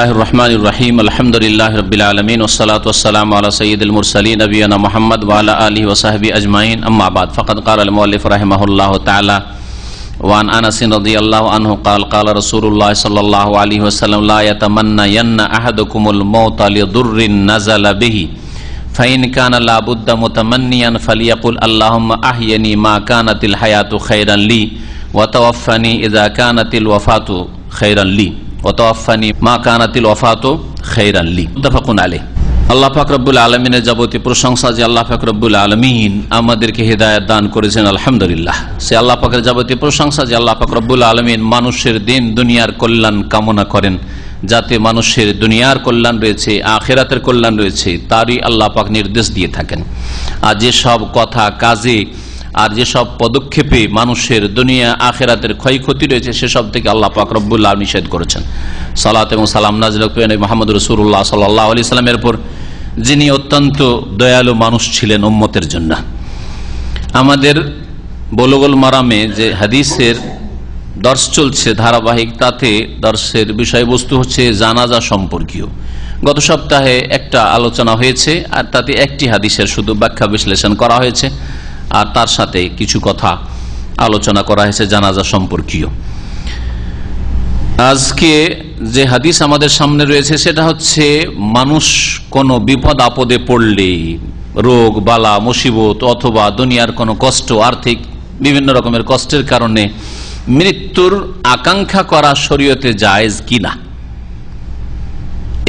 الله الرحمن الرحيم الحمد لله رب العالمين والصلاة والسلام على سيد المرسلين نبينا محمد وعلى آله وصحبه أجمعين اما بعد فقد قال المؤلف رحمه الله تعالى وعن انس رضي الله عنه قال قال رسول الله صلى الله عليه وسلم لا يتمنى ين أحدكم الموت لضر نزل به فإن كان لابد متمنيا فليقل اللهم أحيني ما كانت الحياة خيرا لي وتوفني إذا كانت الوفاة خيرا لي ওতওয়াফানি মা কানাতিল ওয়াফাতো খৈরান লি মুত্তাফাকুন আলাইহ আল্লাহ পাক রব্বুল আলমিনের যাবতীয় প্রশংসা যে আল্লাহ পাক রব্বুল আলমিন আমাদেরকে হেদায়ত দান করেছেন, আলহামদুলিল্লাহ। সে আল্লাহ পাকের যাবতীয় প্রশংসা যে আল্লাহ পাক রব্বুল আলমিন মানুষের দিন, দুনিয়ার কল্যাণ কামনা করেন। যাতে মানুষের দুনিয়ার কল্যাণ রয়েছে, আখেরাতের কল্যাণ রয়েছে, তারই আল্লাহ পাক নির্দেশ দিয়ে থাকেন। আর যেসব কথা কাজে আর যেসব পদক্ষেপে মানুষের দুনিয়া, আখেরাতের ক্ষয়ক্ষতি রয়েছে, সেসব থেকে আল্লাহ পাক রব্বুল্লাহ নিষেধ করেছেন। সালাত এবং সালাম নাজিল মোহাম্মদ রসুল্লাহ সাল্লাহ আলি সাল্লামের পর, যিনি অত্যন্ত দয়ালু মানুষ ছিলেন উম্মতের জন্য। আমাদের বলগল মারামে যে হাদিসের দর্শ চলছে ধারাবাহিক তাতে দর্শের বিষয়বস্তু হচ্ছে জানাজা সম্পর্কীয়। গত সপ্তাহে একটা আলোচনা হয়েছে, আর তাতে একটি হাদিসের শুধু ব্যাখ্যা বিশ্লেষণ করা হয়েছে। আর তার সাথে কিছু কথা আলোচনা করা হয়েছে জানাজা সম্পর্কীয়। আজকে যে হাদিস আমাদের সামনে রয়েছে, সেটা হচ্ছে মানুষ কোনো বিপদ আপদে পড়লে, রোগ, বালা, মুসিবত অথবা দুনিয়ার কোনো কষ্ট, আর্থিক বিভিন্ন রকমের কষ্টের কারণে মৃত্যুর আকাঙ্ক্ষা করা শরীয়তে জায়েজ কিনা?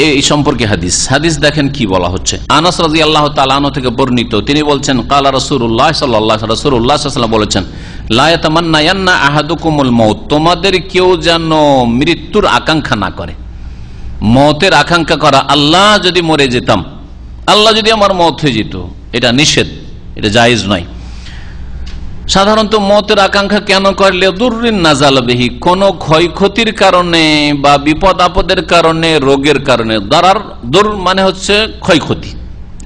এই সম্পর্কে হাদিস। হাদিস দেখেন কি বলা হচ্ছে। আনাস রাজি আল্লাহ তালানো থেকে বর্ণিত, তিনি বলছেন, কালা রসুল্লাহ সাল্লাহ রসুল্লাহ বলেছেন লায়াতামান্না আহাদুকুমুল মৌত তোমাদের কেউ যেন মৃত্যুর আকাঙ্ক্ষা না করে। মতের আকাঙ্ক্ষা করা, আল্লাহ যদি মরে যেতাম, আল্লাহ যদি আমার মত হয়ে যেত, এটা নিষেধ, এটা জায়েজ নয়। সাধারণত মতের আকাঙ্ক্ষা কেন করলে দুর্রিন নাজালবেহি? কোন ক্ষয়ক্ষতির কারণে বা বিপদ আপদের কারণে, রোগের কারণে। দাঁড়ার দুর মানে হচ্ছে ক্ষয়ক্ষতি।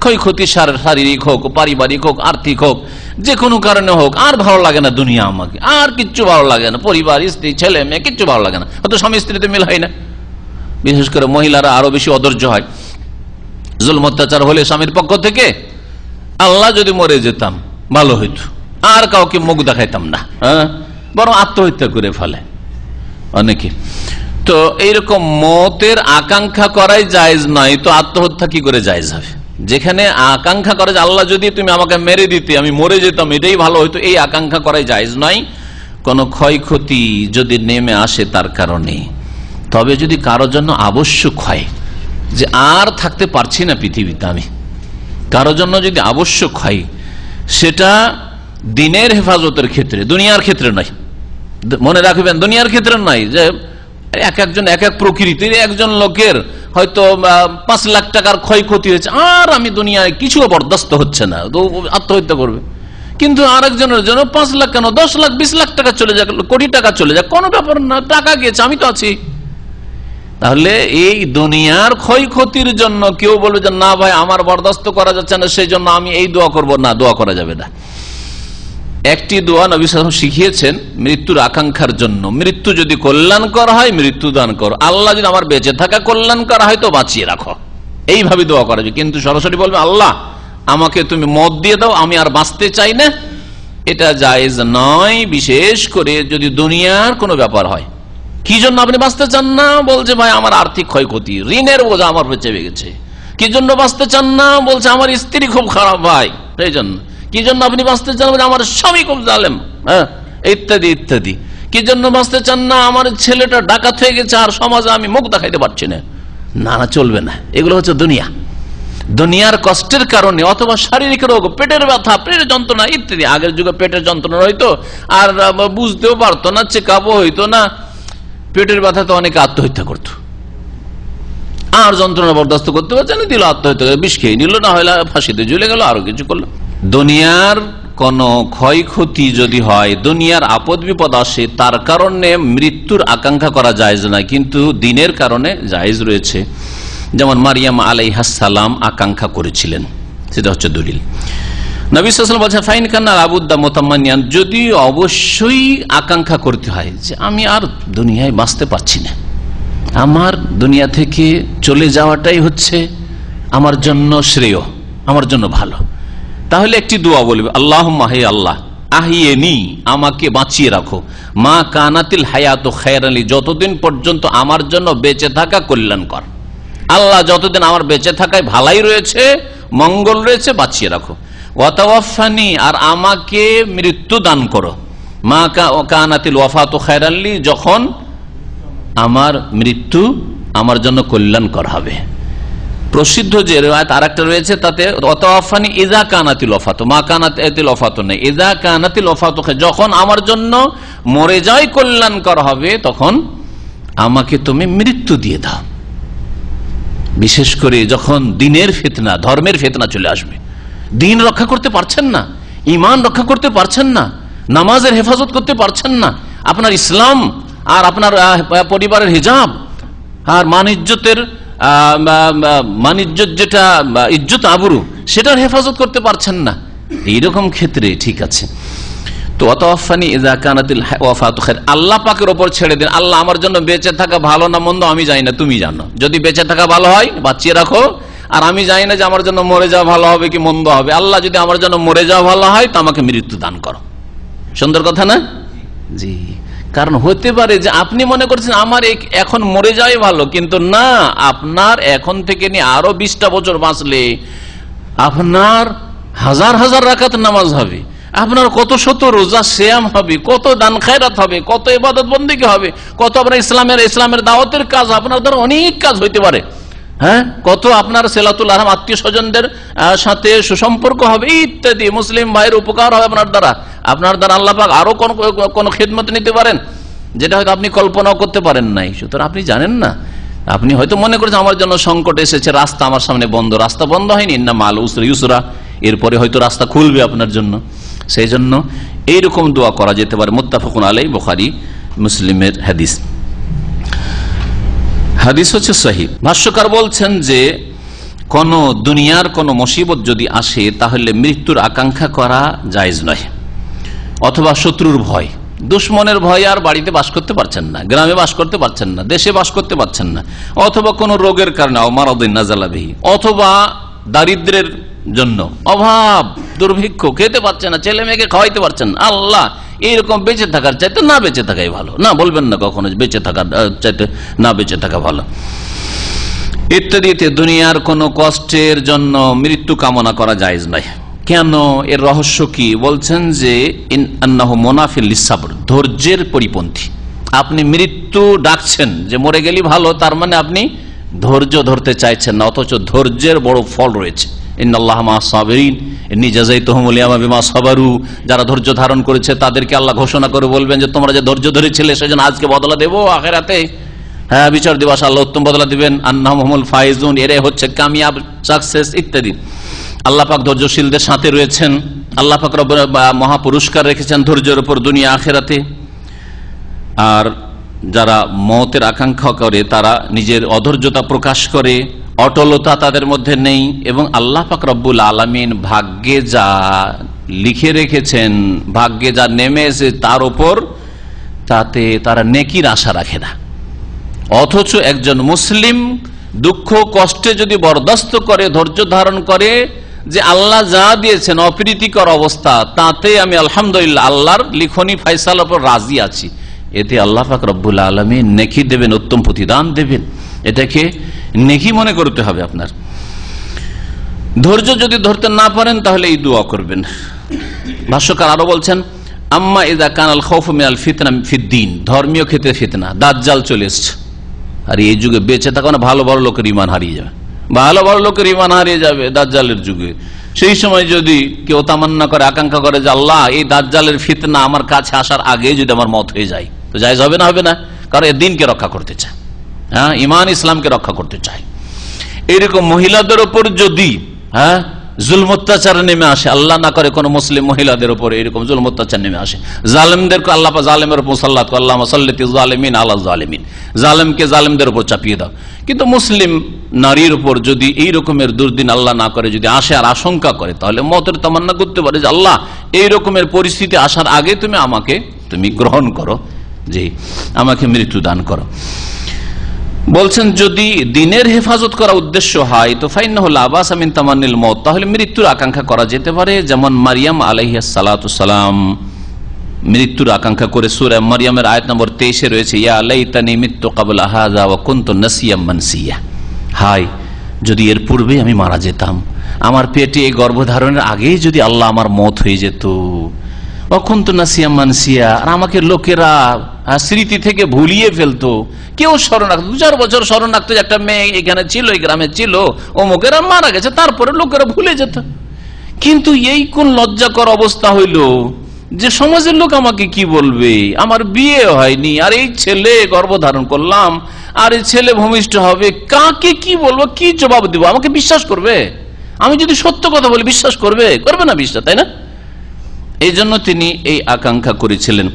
ক্ষয়ক্ষতি শারীরিক হোক, পারিবারিক হোক, আর্থিক হোক যে কোনো কারণে হোক, আর ভালো লাগে না দুনিয়া আমাকে। আর কিচ্ছু ভালো লাগে না। পরিবার, স্ত্রী, ছেলে, মেয়ে, কিচ্ছু ভালো লাগে না। হয়তো স্বামী স্ত্রীতে মিল হয় না। বিশেষ করে মহিলারা আরও বেশি অধৈর্য হয়। জুল অত্যাচার হলে স্বামীর পক্ষ থেকে আল্লাহ যদি মরে যেতাম, ভালো হইতো। আর কাউকে মুখ দেখাইতাম না হ্যাঁ? বরং আত্মহত্যা করে ফেলে। অনেকে তো এইরকম মতের আকাঙ্ক্ষা করাই জায়জ নয়, তো আত্মহত্যা কি করে জায়জ হবে? যেখানে আকাঙ্ক্ষা করে যে আল্লাহ যদি তুমি আমাকে মেরে দিতে, আমি মরে যেতাম, এটাই ভালো হইতো এই আকাঙ্ক্ষা করাই জায়জ নয়। কোন ক্ষয়ক্ষতি যদি নেমে আসে তার কারণে। তবে যদি কারোর জন্য আবশ্যক হয়, যে আর থাকতে পারছি না পৃথিবীতে আমি, কারোর জন্য যদি আবশ্যক হয়, সেটা দিনের হেফাজতের ক্ষেত্রে, দুনিয়ার ক্ষেত্রে নয় মনে রাখবেন, দুনিয়ার ক্ষেত্রে নয় যে এক একজন, এক এক প্রকৃতির একজন লোকের হয়তো পাঁচ লাখ টাকার ক্ষয়ক্ষতি হয়েছে, আর আমি দুনিয়ায় কিছু বরদাস্ত হচ্ছে না, তো আত্মহত্যা করবে। কিন্তু আরেকজনের জন্য পাঁচ লাখ কেন, দশ লাখ, বিশ লাখ টাকা চলে যাক, কোটি টাকা চলে যাক, কোনো ব্যাপার না, টাকা গেছে আমি তো আছি। তাহলে এই দুনিয়ার ক্ষয়ক্ষতির জন্য কেউ বলবে যে, না ভাই, আমার বরদাস্ত করা যাচ্ছে না, সেই জন্য আমি এই দোয়া করব। না, দোয়া করা যাবে না। একটি দোয়া নবী সালাম শিখিয়েছেন, মৃত্যুর আকাঙ্ক্ষার জন্য। মৃত্যু যদি কল্যাণ করা হয়, মৃত্যু দান করো। আল্লাহ যদি আমার বেঁচে থাকা কল্যাণ করা হয়, তো বাঁচিয়ে রাখো। এইভাবে দোয়া করা যায়। কিন্তু সরাসরি বলবে, আল্লাহ, আমাকে তুমি মত দিয়ে দাও, আমি আর বাঁচতে চাই না। এটা জায়েজ নয়, বিশেষ করে যদি দুনিয়ার কোনো ব্যাপার হয়। কি জন্য আপনি বাঁচতে চান না? বলছে, ভাই, আমার আর্থিক ক্ষয়ক্ষতি, ঋণের বোঝা আমার চেপে গেছে। কি জন্য বাঁচতে চান না? বলছে, আমার স্ত্রী খুব খারাপ, ভাই। সেই জন্য। কি জন্য আপনি বাঁচতে চান? আমার স্বামী খুব জালেম। হ্যাঁ? ইত্যাদি ইত্যাদি। কি জন্য বাঁচতে চান না? আমার ছেলেটা ডাকাত হয়ে গেছে, আর সমাজে আমি মুখ দেখাইতে পারছি না। না না, চলবে না। এগুলো হচ্ছে দুনিয়া। দুনিয়ার কষ্টের কারণে অথবা শারীরিক রোগ, পেটের ব্যথা, পেটের যন্ত্রণা ইত্যাদি। আগের যুগে পেটের যন্ত্রণা হইতো, আর বুঝতেও পারতো না চেক হইতো না। পেটের ব্যথা তো অনেকে আত্মহত্যা করতো। আর যন্ত্রণা বরদাস্ত করতে পারছে না, দিল আত্মহত্যা বিষ খেয়ে নিল, না হলে ফাঁসিতে ঝুলে গেল, আরও কিছু করল। দুনিয়ার কোন ক্ষয়ক্ষতি যদি হয়, দুনিয়ার আপদ বিপদ আসে, তার কারণে মৃত্যুর আকাঙ্ক্ষা করা যায় না, কিন্তু দিনের কারণে জায়েজ রয়েছে। যেমন মারিয়াম আলাই আলাইহাসালাম আকাঙ্ক্ষা করেছিলেন, সেটা হচ্ছে দলিল। নবী সাল্লাম বলছেন, ফাইন কান্নার আবুদ্দা মোতাম্মানিয়ান যদি অবশ্যই আকাঙ্ক্ষা করতে হয়, যে আমি আর দুনিয়ায় বাঁচতে পারছি না। আমার দুনিয়া থেকে চলে যাওয়াটাই হচ্ছে আমার জন্য শ্রেয়, আমার জন্য ভালো। তাহলে একটি দোয়া বলবে আল্লাহ মাহে আল্লাহ, আহিয়েনি, আমাকে বাঁচিয়ে রাখো। মা কানাতিল হায়াত খায়ের আলী যতদিন পর্যন্ত আমার জন্য বেঁচে থাকা কল্যাণকর। আল্লাহ যতদিন আমার বেঁচে থাকায় ভালাই রয়েছে, মঙ্গল রয়েছে, বাঁচিয়ে রাখো। ওয়াতাওয়াফানি আর আমাকে মৃত্যু দান করো। মা কানাতিল ওয়াফাত খায়ের আলী যখন আমার মৃত্যু আমার জন্য কল্যাণকর হবে। প্রসিদ্ধ যে রেওয়ায়ত আর একটা রয়েছে, তাতে অতফানি ইজা কানাতিল অফাত মা কানাতিল অফাত নেই। ইজা কানাতিল অফাত যখন আমার জন্য মরে যায় কল্যাণকর হবে, তখন আমাকে তুমি মৃত্যু দিয়ে দাও। বিশেষ করে যখন দিনের ফেতনা, ধর্মের ফেতনা চলে আসবে। দিন রক্ষা করতে পারছেন না ইমান রক্ষা করতে পারছেন না, নামাজের হেফাজত করতে পারছেন না। আপনার ইসলাম আর আপনার পরিবারের হিজাব। আর মানিজ্যতের মানিজ্য যেটা ইজ্জত আবরু, সেটার হেফাজত করতে পারছেন না। এইরকম ক্ষেত্রে ঠিক আছে। তো অতফানি ইজা কানাতিল ওয়াফাতু খায়র আল্লাহ পাকের ওপর ছেড়ে দিন। আল্লাহ আমার জন্য বেঁচে থাকা ভালো না মন্দ আমি জানি না, তুমি জানো। যদি বেঁচে থাকা ভালো হয়, বাঁচিয়ে রাখো। আর আমি জানি না যে আমার জন্য মরে যাওয়া ভালো হবে কি মন্দ হবে। আল্লাহ যদি আমার জন্য মরে যাওয়া ভালো হয়, তো আমাকে মৃত্যু দান করো। সুন্দর কথা না? জি। কারণ হতে পারে যে আপনি মনে করছেন আমার এখন মরে যাওয়াই ভালো, কিন্তু না, আপনার এখন থেকে নিয়ে আরও বিশটা বছর বাঁচলে আপনার হাজার হাজার রাখাত নামাজ হবে, আপনার কত শত রোজা শ্যাম হবে, কত দান খায়রাত হবে, কত ইবাদত বন্দীকে হবে, কত আপনার ইসলামের ইসলামের দাওয়াতের কাজ, আপনার দ্বারা অনেক কাজ হইতে পারে। হ্যাঁ? কত আপনার সেলাতুল আহম আত্মীয় স্বজনদের সাথে সুসম্পর্ক হবে? ইত্যাদি। মুসলিম ভাইয়ের উপকার হবে আপনার দ্বারা। আপনার দ্বারা আল্লাহ পাক আরও কোন কোন খেদমত নিতে পারেন, যেটা হয়তো আপনি কল্পনাও করতে পারেন নাই। সুতরাং আপনি জানেন না। আপনি হয়তো মনে করছেন, আমার জন্য সংকট এসেছে, রাস্তা আমার সামনে বন্ধ। রাস্তা বন্ধ হয়নি। না মাল উসরা ইউসরা। এরপরে হয়তো রাস্তা খুলবে আপনার জন্য। সেই জন্য এইরকম দোয়া করা যেতে পারে। মোত্তাফাকুন আলাই বোখারি, মুসলিমের হাদিস। হাদিস হচ্ছে সহি। ভাষ্যকার বলছেন যে, কোন দুনিয়ার কোন মুসিবত যদি আসে, তাহলে মৃত্যুর আকাঙ্ক্ষা করা জায়জ নয়, অথবা শত্রুর ভয়। দুশ্মনের ভয় আর বাড়িতে বাস করতে পারছেন না, গ্রামে বাস করতে পারছেন না, দেশে বাস করতে পারছেন না, অথবা কোন রোগের কারণে অথবা দারিদ্রের জন্য। অভাব, দুর্ভিক্ষ, খেতে পারছে না, ছেলে মেয়েকে খাওয়াইতে পারছেন আল্লাহ, এইরকম বেঁচে থাকার চাইতে না বেঁচে থাকাই ভালো। না বলবেন না কখনো বেঁচে থাকার চাইতে না বেঁচে থাকা ভালো। ইত্যাদিতে দুনিয়ার কোনো কষ্টের জন্য মৃত্যু কামনা করা জায়েজ নয়। কেন? এর রহস্য কি? বলছেন যে মোনাফিল ধৈর্যের পরিপন্থী। আপনি মৃত্যু ডাকছেন যে মরে গেলি ভালো, তার মানে আপনি ধৈর্য ধরতে চাইছেন না, অথচ ধৈর্যের বড় ফল রয়েছে। যারা ধৈর্য ধারণ করেছে, তাদেরকে আল্লাহ ঘোষণা করে বলবেন যে, তোমরা যে ধৈর্য ধরেছিলে, সেজন্য আজকে বদলা দেবো আখেরাতে। হ্যাঁ বিচার দিবস আল্লাহ উত্তম বদলা দিবেন। আন্না মোহাম্মদ ফাইজুন এরে হচ্ছে কামিয়াব সাকসেস ইত্যাদি। আল্লাহ পাক ধৈর্যশীলদের সাথে রয়েছেন। আল্লাহ পাক মহাপুরস্কার রেখেছেন ধৈর্যের উপর দুনিয়া আখেরাতে। আর যারা মতের আকাঙ্ক্ষা করে, তারা নিজের অধৈর্যতা প্রকাশ করে। অটলতা তাদের মধ্যে নেই এবং আল্লাহ পাক রব্বুল আলমিন ভাগ্যে যা লিখে রেখেছেন, ভাগ্যে যা নেমে এসে তার ওপর তাতে তারা নেকির আশা রাখে না। অথচ একজন মুসলিম দুঃখ কষ্টে যদি বরদাস্ত করে, ধৈর্য ধারণ করে যে আল্লাহ যা দিয়েছেন, অপ্রীতিকর অবস্থা, তাতে আমি আলহামদুলিল্লাহ আল্লাহর লিখনি ফাইসাল ওপর রাজি আছি। এতে আল্লাহ পাক রব্বুল আলমী নেকি দেবেন, উত্তম প্রতিদান দেবেন। এটাকে নেকি মনে করতে হবে আপনার। ধৈর্য যদি ধরতে না পারেন, তাহলে এই দোয়া করবেন। ভাষ্যকার আরও বলছেন, আম্মা ইদা কানাল খৌফ মিনাল ফিতনা ফিদ্দিন ধর্মীয় ক্ষেত্রে ফিতনা, দাজ্জাল চলে এসছে। আর এই যুগে বেঁচে থাকা না ভালো ভালো লোকের ইমান হারিয়ে যাবে। ভালো ভালো লোকের ইমান হারিয়ে যাবে দাজ্জালের যুগে। সেই সময় যদি কেউ তামান্না করে, আকাঙ্ক্ষা করে যে, আল্লাহ, এই দাজ্জালের ফিতনা আমার কাছে আসার আগে যদি আমার মত হয়ে যায়। তো যাই হবে না হবে না। কারণ এ দিনকে রক্ষা করতে চায়। হ্যাঁ ইমান ইসলামকে রক্ষা করতে চায়। এরকম মহিলাদের ওপর যদি হ্যাঁ জুলম অত্যাচার নেমে আসে, আল্লাহ না করে কোন মুসলিম মহিলাদের উপর এরকম জুলম অত্যাচার নেমে আসে। জালেমদের আল্লাহ জালেমের উপর সাল্লাত আল্লাহ সাল্লাতি জালেমিন আল্লাহ জালেমিন। জালেমকে জালেমদের উপর চাপিয়ে দাও। কিন্তু মুসলিম নারীর উপর যদি এই রকমের দুর্দিন আল্লাহ না করে, যদি আসে আর আশঙ্কা করে, তাহলে মতের তামান্না করতে পারে যে, আল্লাহ, এই রকমের পরিস্থিতি আসার আগে তুমি আমাকে, তুমি গ্রহণ করো, যে, আমাকে মৃত্যু দান করো। বলছেন, যদি দিনের হেফাজত করা উদ্দেশ্য হয়, তো ফাইন হল আবাস আমিন তামান্নিল মত তাহলে মৃত্যুর আকাঙ্ক্ষা করা যেতে পারে, যেমন মারিয়াম আলহিসালাম মৃত্যুর আকাঙ্ক্ষা করে সুরে মারিয়ামের আয়াত নম্বর তেইশে রয়েছে, ইয়া আলাইতানি মৃত্যু কাবুল আহাজা ও কুন্ত নাসিয়াম মানসিয়া। হাই, যদি এর পূর্বে আমি মারা যেতাম, আমার পেটে এই গর্ভধারণের আগেই যদি আল্লাহ আমার মত হয়ে যেত অকুন্ত নাসিয়া মানসিয়া, আর আমাকে লোকেরা স্মৃতি থেকে ভুলিয়ে ফেলতো। কেউ স্মরণ রাখতো দু চার বছর স্মরণ রাখতো একটা মেয়ে এখানে ছিল, এই গ্রামে ছিল অমুকেরা মারা গেছে, তারপরে লোকেরা ভুলে যেত। কিন্তু এই কোন লজ্জাকর অবস্থা হইল যে সমাজের লোক আমাকে কি বলবে? আমার বিয়ে হয়নি, আর এই ছেলে গর্ভধারণ করলাম, আর এই ছেলে ভূমিষ্ঠ হবে, কাকে কি বলব, কি জবাব দিব? আমাকে বিশ্বাস করবে? আমি যদি সত্য কথা বলি, বিশ্বাস করবে? করবে না বিশ্বাস, তাই না? এই জন্য তিনি এই আকাঙ্ক্ষা করেছিলেন।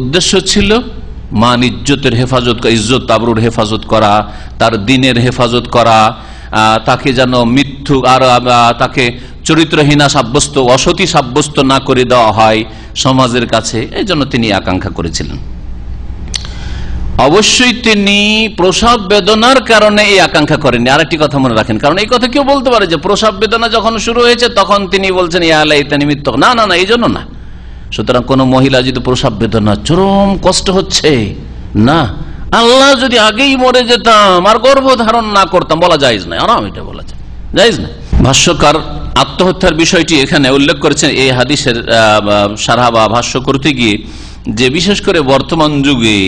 উদ্দেশ্য ছিল মান ইজ্জতের হেফাজত, ইজ্জত তাবরুর হেফাজত করা, তার দিনের হেফাজত করা তাকে যেন মৃত্যু আর তাকে চরিত্রহীনা সাব্যস্ত, অসতি সাব্যস্ত না করে দেওয়া হয় সমাজের কাছে এই জন্য তিনি আকাঙ্ক্ষা করেছিলেন। অবশ্যই তিনি প্রসব বেদনার কারণে এই আকাঙ্ক্ষা করেননি। আরেকটি কথা মনে রাখেন, কারণ এই কথা কেউ বলতে পারে যে প্রসব বেদনা যখন শুরু হয়েছে তখন তিনি বলছেন না না না, এই জন্য না। সুতরাং কোন মহিলা যদি প্রসব বেদনা, চরম কষ্ট হচ্ছে, না, আল্লাহ যদি আগেই মরে যেতাম আর গর্ভ ধারণ না করতাম, বলা যাইজ না আরাম এটা বলা যায় যাইজ না ভাষ্যকার আত্মহত্যার বিষয়টি এখানে উল্লেখ করেছেন, এই হাদিসের সারা বা ভাষ্য করতে গিয়ে যে বিশেষ করে বর্তমান যুগে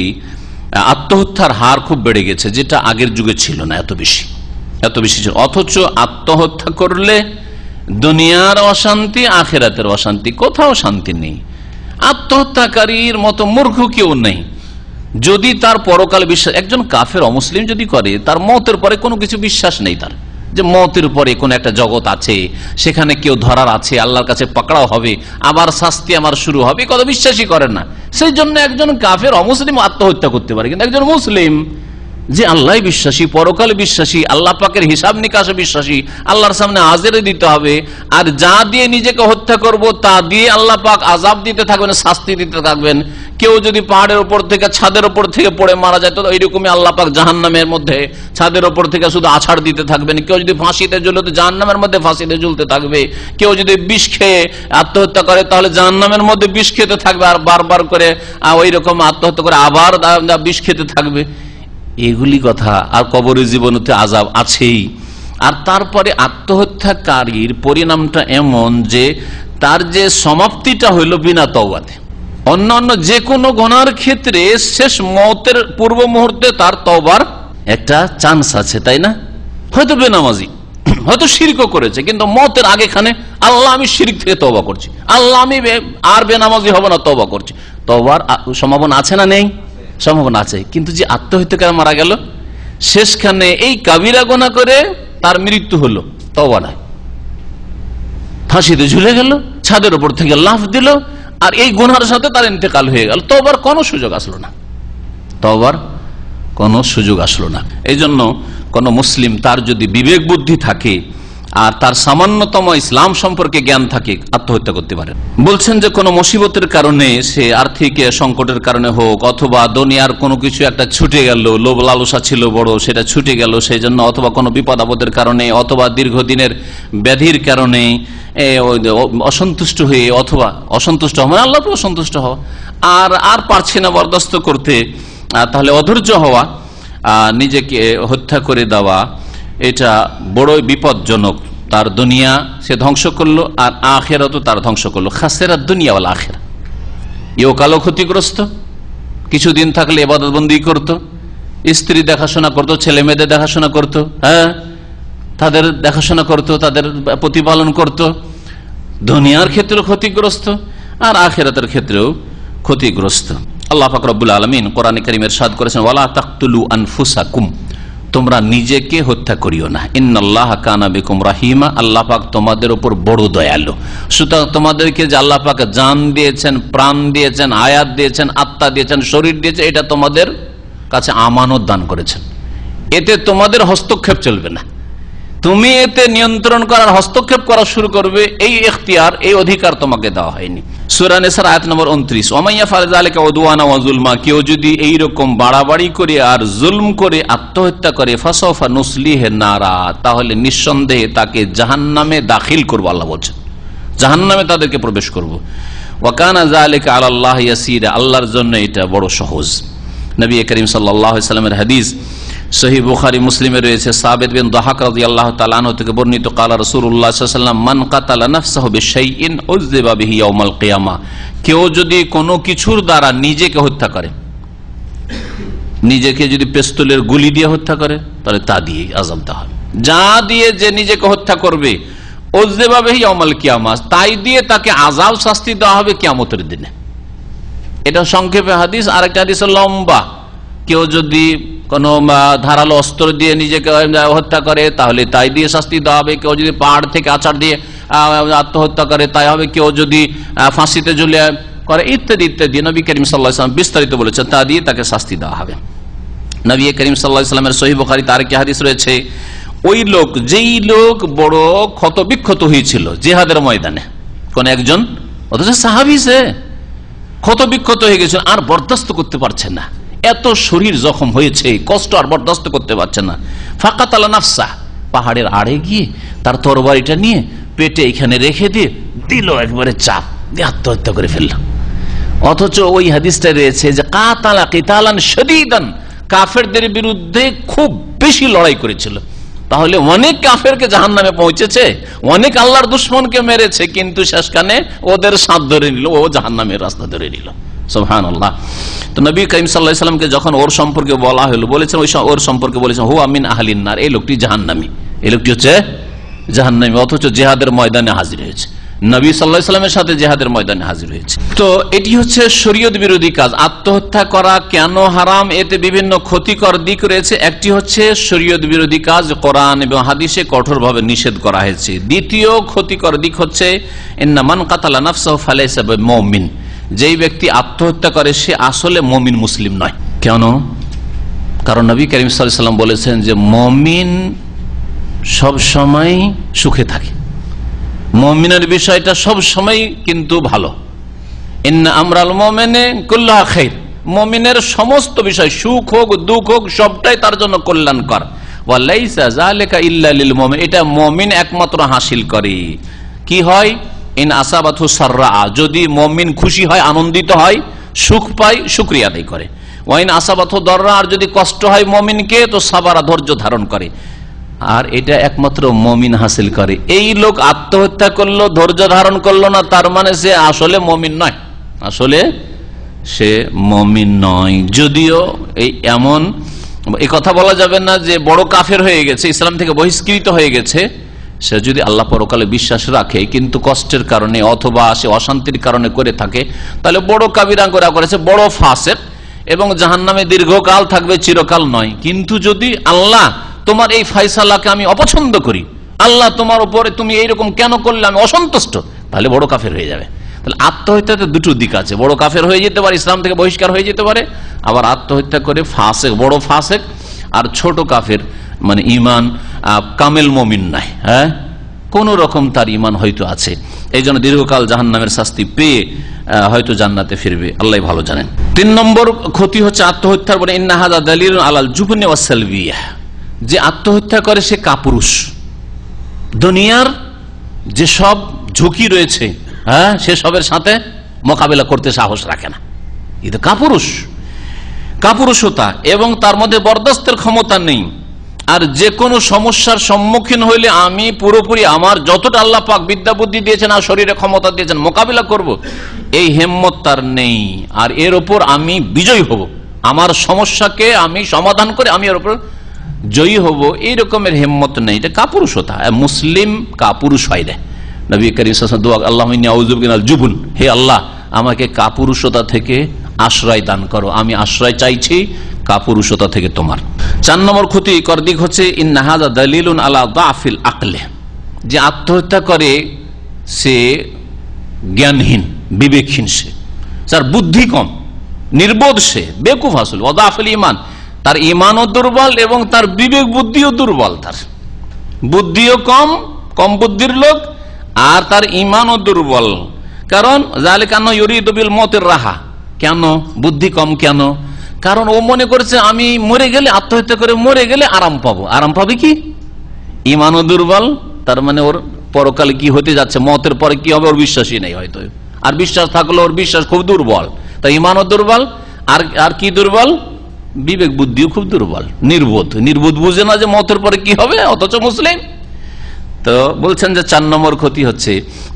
আত্মহত্যার হার খুব বেড়ে গেছে, যেটা আগের যুগে ছিল না এত বেশি। এত বেশি ছিল। অথচ আত্মহত্যা করলে দুনিয়ার অশান্তি, আখেরাতের অশান্তি, কোথাও শান্তি নেই। আত্মহত্যাকারীর মতো মূর্খ কেউ নেই। যদি তার পরকাল বিশ্বাস একজন কাফের অমুসলিম যদি করে, তার মতের পরে কোনো কিছু বিশ্বাস নেই তার। যে মতের পরে কোন একটা জগৎ আছে, সেখানে কেউ ধরার আছে, আল্লাহর কাছে পাকড়াও হবে, আবার শাস্তি আমার শুরু হবে কত বিশ্বাসই করেন না। সেই জন্য একজন কাফের অমুসলিম আত্মহত্যা করতে পারে, কিন্তু একজন মুসলিম যে আল্লাহ বিশ্বাসী, পরকাল বিশ্বাসী, আল্লাহ পাকের হিসাব নিকাশে বিশ্বাসী, আল্লাহর সামনে হাজিরে দিতে হবে। আর যা দিয়ে নিজেকে হত্যা করব, তা দিয়ে আল্লাহ পাক আজাব দিতে থাকবেন, শাস্তি দিতে থাকবেন। কেউ যদি পাহাড়ের উপর থেকে, ছাদের উপর থেকে পড়ে মারা যায়, তো এইরকমই আল্লাহ পাক জাহান্নামের মধ্যে, ছাদের উপর থেকে শুধু আছাড় দিতে থাকবেন। কেউ যদি ফাঁসিতে ঝুলে, তো জাহান্নামের মধ্যে ফাঁসিতে জ্বলতে থাকবে। কেউ যদি বিষ খেয়ে আত্মহত্যা করে, তাহলে জাহান্নামের মধ্যে বিষ খেতে থাকবে। আর বারবার করে ওই রকম আত্মহত্যা করে আবার বিষ খেতে থাকবে। এগুলি কথা আর কবরের জীবনতে আজাব আছেই। আর তারপরে আত্মহত্যাকারীর পরিণামটা এমন যে তার যে সমাপ্তিটা হইল বিনা তওবাতে। অন্যান্য যে কোনো গণার ক্ষেত্রে শেষ মতের পূর্ব মুহূর্তে তার তওবার একটা চান্স আছে, তাই না? হয়তো বেনামাজি, হয়তো শিরকও করেছে, কিন্তু মতের আগেখানে আল্লাহ আমি শিরিক থেকে তওবা করছি। আল্লাহ আমি আর বেনামাজি হব না, তওবা করছি। তবার সম্ভাবনা আছে না নেই? সম্ভাবনা আছে। কিন্তু যে আত্মহত্যাকার মারা গেল, শেষখানে এই কাবিরা গোনা করে তার মৃত্যু হলো। তওবা নাই ফাঁসিতে ঝুলে গেল, ছাদের উপর থেকে লাফ দিল, আর এই গুনার সাথে তার ইন্তেকাল হয়ে গেল। তবার কোনো সুযোগ আসলো না। তবার কোনো সুযোগ আসলো না। এই জন্য কোনো মুসলিম তার যদি বিবেক বুদ্ধি থাকে আর তার সামান্যতম ইসলাম সম্পর্কে জ্ঞান থাকে, আত্মহত্যা করতে পারে। বলছেন যে, কোনো মুসিবতের কারণে সে আর্থিক সংকটের কারণে হোক, অথবা দুনিয়ার কোনো কিছু একটা ছুটে গেল, লোভ লালসা ছিল বড়, সেটা ছুটে গেল, সেই জন্য অথবা কোনো বিপদ আপদের কারণে, অথবা দীর্ঘদিনের ব্যাধির কারণে অসন্তুষ্ট হয়ে, অথবা অসন্তুষ্ট হওয়া মানে আল্লাহ অসন্তুষ্ট হওয়া, আর আর পারছে না বরদাস্ত করতে তাহলে অধৈর্য হওয়া নিজেকে হত্যা করে দেওয়া এটা বড়ই বিপজ্জনক। তার দুনিয়া সে ধ্বংস করল আর আখেরাতও তার ধ্বংস করল। খাসেরা দুনিয়া ওয়াল আখেরা। কালো ক্ষতিগ্রস্ত। কিছুদিন থাকলে এবাদতবন্দি করতো। স্ত্রী দেখাশোনা করতো, ছেলে মেয়েদের দেখাশোনা করতো হ্যাঁ? তাদের দেখাশোনা করত, তাদের প্রতিপালন করত। দুনিয়ার ক্ষেত্রেও ক্ষতিগ্রস্ত আর আখেরাতের ক্ষেত্রেও ক্ষতিগ্রস্ত। আল্লাহ ফাকরবুল আলমিন কোরআন করিমের সাদ করেছেন, ওয়ালা তাকতুলু আনফুসাকুম। তোমরা নিজেকে হত্যা করিও না। ইন্নআল্লাহ কানা বেকুম রাহিমা, আল্লাহ পাক তোমাদের উপর বড় দয়ালু। সুতরাং তোমাদেরকে যে আল্লাহ পাক জান দিয়েছেন, প্রাণ দিয়েছেন, আয়াত দিয়েছেন, আত্মা দিয়েছেন, শরীর দিয়েছে এটা তোমাদের কাছে আমানত দান করেছেন। এতে তোমাদের হস্তক্ষেপ চলবে না। তুমি এতে নিয়ন্ত্রণ করার, হস্তক্ষেপ করা শুরু করবে, এই এখতিয়ার, এই অধিকার তোমাকে দেওয়া হয়নি। সুরানেসার আয়াত নম্বর উনত্রিশ ওমাইয়া ফারেজালেকা ওদুয়ানা ওয়াজুলমা কেউ যদি এইরকম বাড়াবাড়ি করে আর জুলম করে, আত্মহত্যা করে ফাসফা নুসলিহে নারা, তাহলে নিঃসন্দেহে তাকে জাহান্নামে দাখিল করব, আল্লাহ বলছেন। জাহান্নামে তাদেরকে প্রবেশ করব। ওয়াকানা জালেকা আল্লাহ ইয়াসিরা আল্লাহর জন্য এটা বড় সহজ। নবী করিম সাল্লাহ সাল্লামের হাদিস সহি বুখারি মুসলিমে রয়েছে, সাবেদ বিন দাহাক রাদিয়াল্লাহু তাআলা আনহু থেকে বর্ণিত, কালা ওয়াসাল্লাম, মান কাতালা নাফসাহু বিশাইইন উযযিবা বিহি ইয়াউমাল কেউ যদি কোনো কিছুর দ্বারা নিজেকে হত্যা করে, নিজেকে যদি পেস্তলের গুলি দিয়ে হত্যা করে, তাহলে তা দিয়ে আজাব দেওয়া হবে। যা দিয়ে যে নিজেকে হত্যা করবে, উযযিবা বিহি ইয়াউমাল কিয়ামা তাই দিয়ে তাকে আজাব শাস্তি দেওয়া হবে কিয়ামতের দিনে। এটা সংক্ষেপে হাদিস, আরেকটা হাদিস লম্বা। কেউ যদি কোনো ধারালো অস্ত্র দিয়ে নিজেকে হত্যা করে, তাহলে তাই দিয়ে শাস্তি দেওয়া হবে। কেউ যদি পাহাড় থেকে আচার দিয়ে আত্মহত্যা করে, তাই হবে। কেউ যদি ফাঁসিতে ঝুলে করে, ইত্যাদি ইত্যাদি। নবী করিম সাল্লাহাম বিস্তারিত বলেছে তা দিয়ে তাকে শাস্তি দেওয়া হবে। নবী করিম সাল্লাহ ইসলামের তার কি হাদিস রয়েছে, ওই লোক, যেই লোক বড় ক্ষত বিক্ষত হয়েছিল জেহাদের ময়দানে, কোন একজন, অথচ সাহাবি সে ক্ষত বিক্ষত হয়ে গেছিল, আর বরদাস্ত করতে পারছে না। এত শরীর জখম হয়েছে, কষ্ট আর বরদাস্ত করতে পারছে না। ফাঁকা তালা নাফসা, পাহাড়ের আড়ে গিয়ে তার তরবারিটা নিয়ে পেটে এখানে রেখে দিয়ে দিল একবারে চাপ, দিয়ে আত্মহত্যা করে ফেলল। অথচ ওই হাদিসটা রয়েছে যে, কাতালা কিতালান সদিদান কাফেরদের বিরুদ্ধে খুব বেশি লড়াই করেছিল। তাহলে অনেক কাফেরকে জাহান নামে পৌঁছেছে, অনেক আল্লাহর দুশ্মনকে মেরেছে, কিন্তু শেষখানে ওদের সাথ ধরে নিল, ও জাহান নামের রাস্তা ধরে নিল। সোহান আল্লাহ তো নবী করিম সাল্লাহামকে যখন ওর সম্পর্কে বলা হলো, বলেছেন, ওই ওর সম্পর্কে বলেছেন হু আমিন আহলিনার এই লোকটি এই লোকটি হচ্ছে অথচ জেহাদের ময়দানে হাজির হয়েছে। নবী সাল্লাহ সাল্লামের সাথে জেহাদের ময়দানে হাজির হয়েছে। তো এটি হচ্ছে শরীয়ত বিরোধী কাজ। আত্মহত্যা করা কেন হারাম? এতে বিভিন্ন ক্ষতিকর দিক রয়েছে। একটি হচ্ছে শরীয়ত বিরোধী কাজ, কোরআন এবং হাদিসে কঠোরভাবে নিষেধ করা হয়েছে। দ্বিতীয় ক্ষতিকর দিক হচ্ছে ইন্নামান কাতালা নাফসাহ ফালাইসাব মমিন যেই ব্যক্তি আত্মহত্যা করে, সে আসলে মমিন মুসলিম নয়। কেন? কারণ নবী করিম সাল্লাম বলেছেন যে, মমিন সব সময় সুখে থাকে। মমিনের বিষয়টা সব সময় কিন্তু ভালো। আমরাল মমেনে কুল্লাহ খের মমিনের সমস্ত বিষয়, সুখ হোক, দুঃখ হোক, সবটাই তার জন্য কল্যাণকর। এটা মমিন একমাত্র হাসিল করে। কি হয়? ইন আসাবাথু সাররা, যদি মমিন খুশি হয়, আনন্দিত হয়, সুখ পায়, শুক্রিয়া আদায় করে। ওয়াইন আসাবাথ দররা, আর যদি কষ্ট হয় মমিনকে, তো সাবারা ধৈর্য ধারণ করে। আর এটা একমাত্র মমিন হাসিল করে। এই লোক আত্মহত্যা করল, ধৈর্য ধারণ করল না, তার মানে সে আসলে মমিন নয়। আসলে সে মমিন নয়। যদিও এই এমন এই কথা বলা যাবে না যে বড় কাফের হয়ে গেছে, ইসলাম থেকে বহিষ্কৃত হয়ে গেছে সে যদি আল্লাহ পরকালে বিশ্বাস রাখে, কিন্তু কষ্টের কারণে অথবা সে অশান্তির কারণে করে থাকে, তাহলে বড় কাবিরাঙ্গরা করেছে বড় ফাঁসের এবং জাহান নামে দীর্ঘকাল থাকবে, চিরকাল নয়। কিন্তু যদি আল্লাহ তোমার এই ফাইসালাকে আমি অপছন্দ করি, আল্লাহ তোমার উপরে তুমি এইরকম কেন করলে, আমি অসন্তুষ্ট, তাহলে বড় কাফের হয়ে যাবে। তাহলে আত্মহত্যাতে দুটো দিক আছে। বড় কাফের হয়ে যেতে পারে, ইসলাম থেকে বহিষ্কার হয়ে যেতে পারে, আবার আত্মহত্যা করে ফাঁসেক, বড় ফাঁসেক, আর ছোট কাফের মানে ইমান কামেল মমিন নাই হ্যাঁ? কোন রকম তার ইমান হয়তো আছে। এই জন্য দীর্ঘকাল জাহান নামের শাস্তি পেয়ে হয়তো জান্নাতে ফিরবে। আল্লাহ ভালো জানেন। তিন নম্বর ক্ষতি হচ্ছে আত্মহত্যার বলে ইন্নাহাদা দালিল আলাল জুবনে যে আত্মহত্যা করে সে কাপুরুষ। দুনিয়ার যে সব ঝুঁকি রয়েছে হ্যাঁ সেসবের সাথে মোকাবেলা করতে সাহস রাখে না। কাপুরুষ। কাপুরুষতা এবং তার মধ্যে বরদাস্তের ক্ষমতা নেই। আর যে কোনো সমস্যার সম্মুখীন হইলে আমি পুরোপুরি আমার যতটা আল্লাহ পাক বিদ্যা বুদ্ধি দিয়েছেন আর শরীরে ক্ষমতা দিয়েছেন মোকাবিলা করব। এই হেম্মত তার নেই। আর এর ওপর আমি বিজয় হব। আমার সমস্যাকে আমি সমাধান করে আমি এর ওপর জয়ী হব, এই রকমের হেম্মত নেই। এটা কাপুরুষতা মুসলিম কাপুরুষ হয় রে নবী করিম মিনাল জুবন। হে আল্লাহ, আমাকে কাপুরুষতা থেকে আশ্রয় দান করো। আমি আশ্রয় চাইছি কাপুরুষতা থেকে তোমার। চার নম্বর ক্ষতি কর দিক হচ্ছে ইন্নাহাজা দলিলুন আলা আকলে। যে আত্মহত্যা করে, সে জ্ঞানহীন, বিবেকহীন সে। তার বুদ্ধি কম, নির্বোধ সে, বেকুফ আসল ওদাফল ইমান তার ইমানও দুর্বল এবং তার বিবেক বুদ্ধিও দুর্বল তার। বুদ্ধিও কম কম বুদ্ধির লোক, আর তার ইমানও দুর্বল। কারণ জালে কেন ইউরিদবিল মতের রাহা। কেন? বুদ্ধি কম কেন? কারণ ও মনে করছে, আমি মরে গেলে, আত্মহত্যা করে মরে গেলে আরাম পাবো। আরাম পাবে কি? ইমানও দুর্বল, তার মানে ওর পরকালে কি হতে যাচ্ছে, মতের পরে কি হবে, ওর বিশ্বাসই নেই হয়তো। আর বিশ্বাস থাকলে ওর বিশ্বাস খুব দুর্বল। তাই ইমানও দুর্বল, আর আর কি দুর্বল? বিবেক বুদ্ধিও খুব দুর্বল, নির্বোধ। নির্বোধ বুঝে না যে মতের পরে কি হবে, অথচ মুসলিম। তো বলছেন যে চার নম্বর ক্ষতি হচ্ছে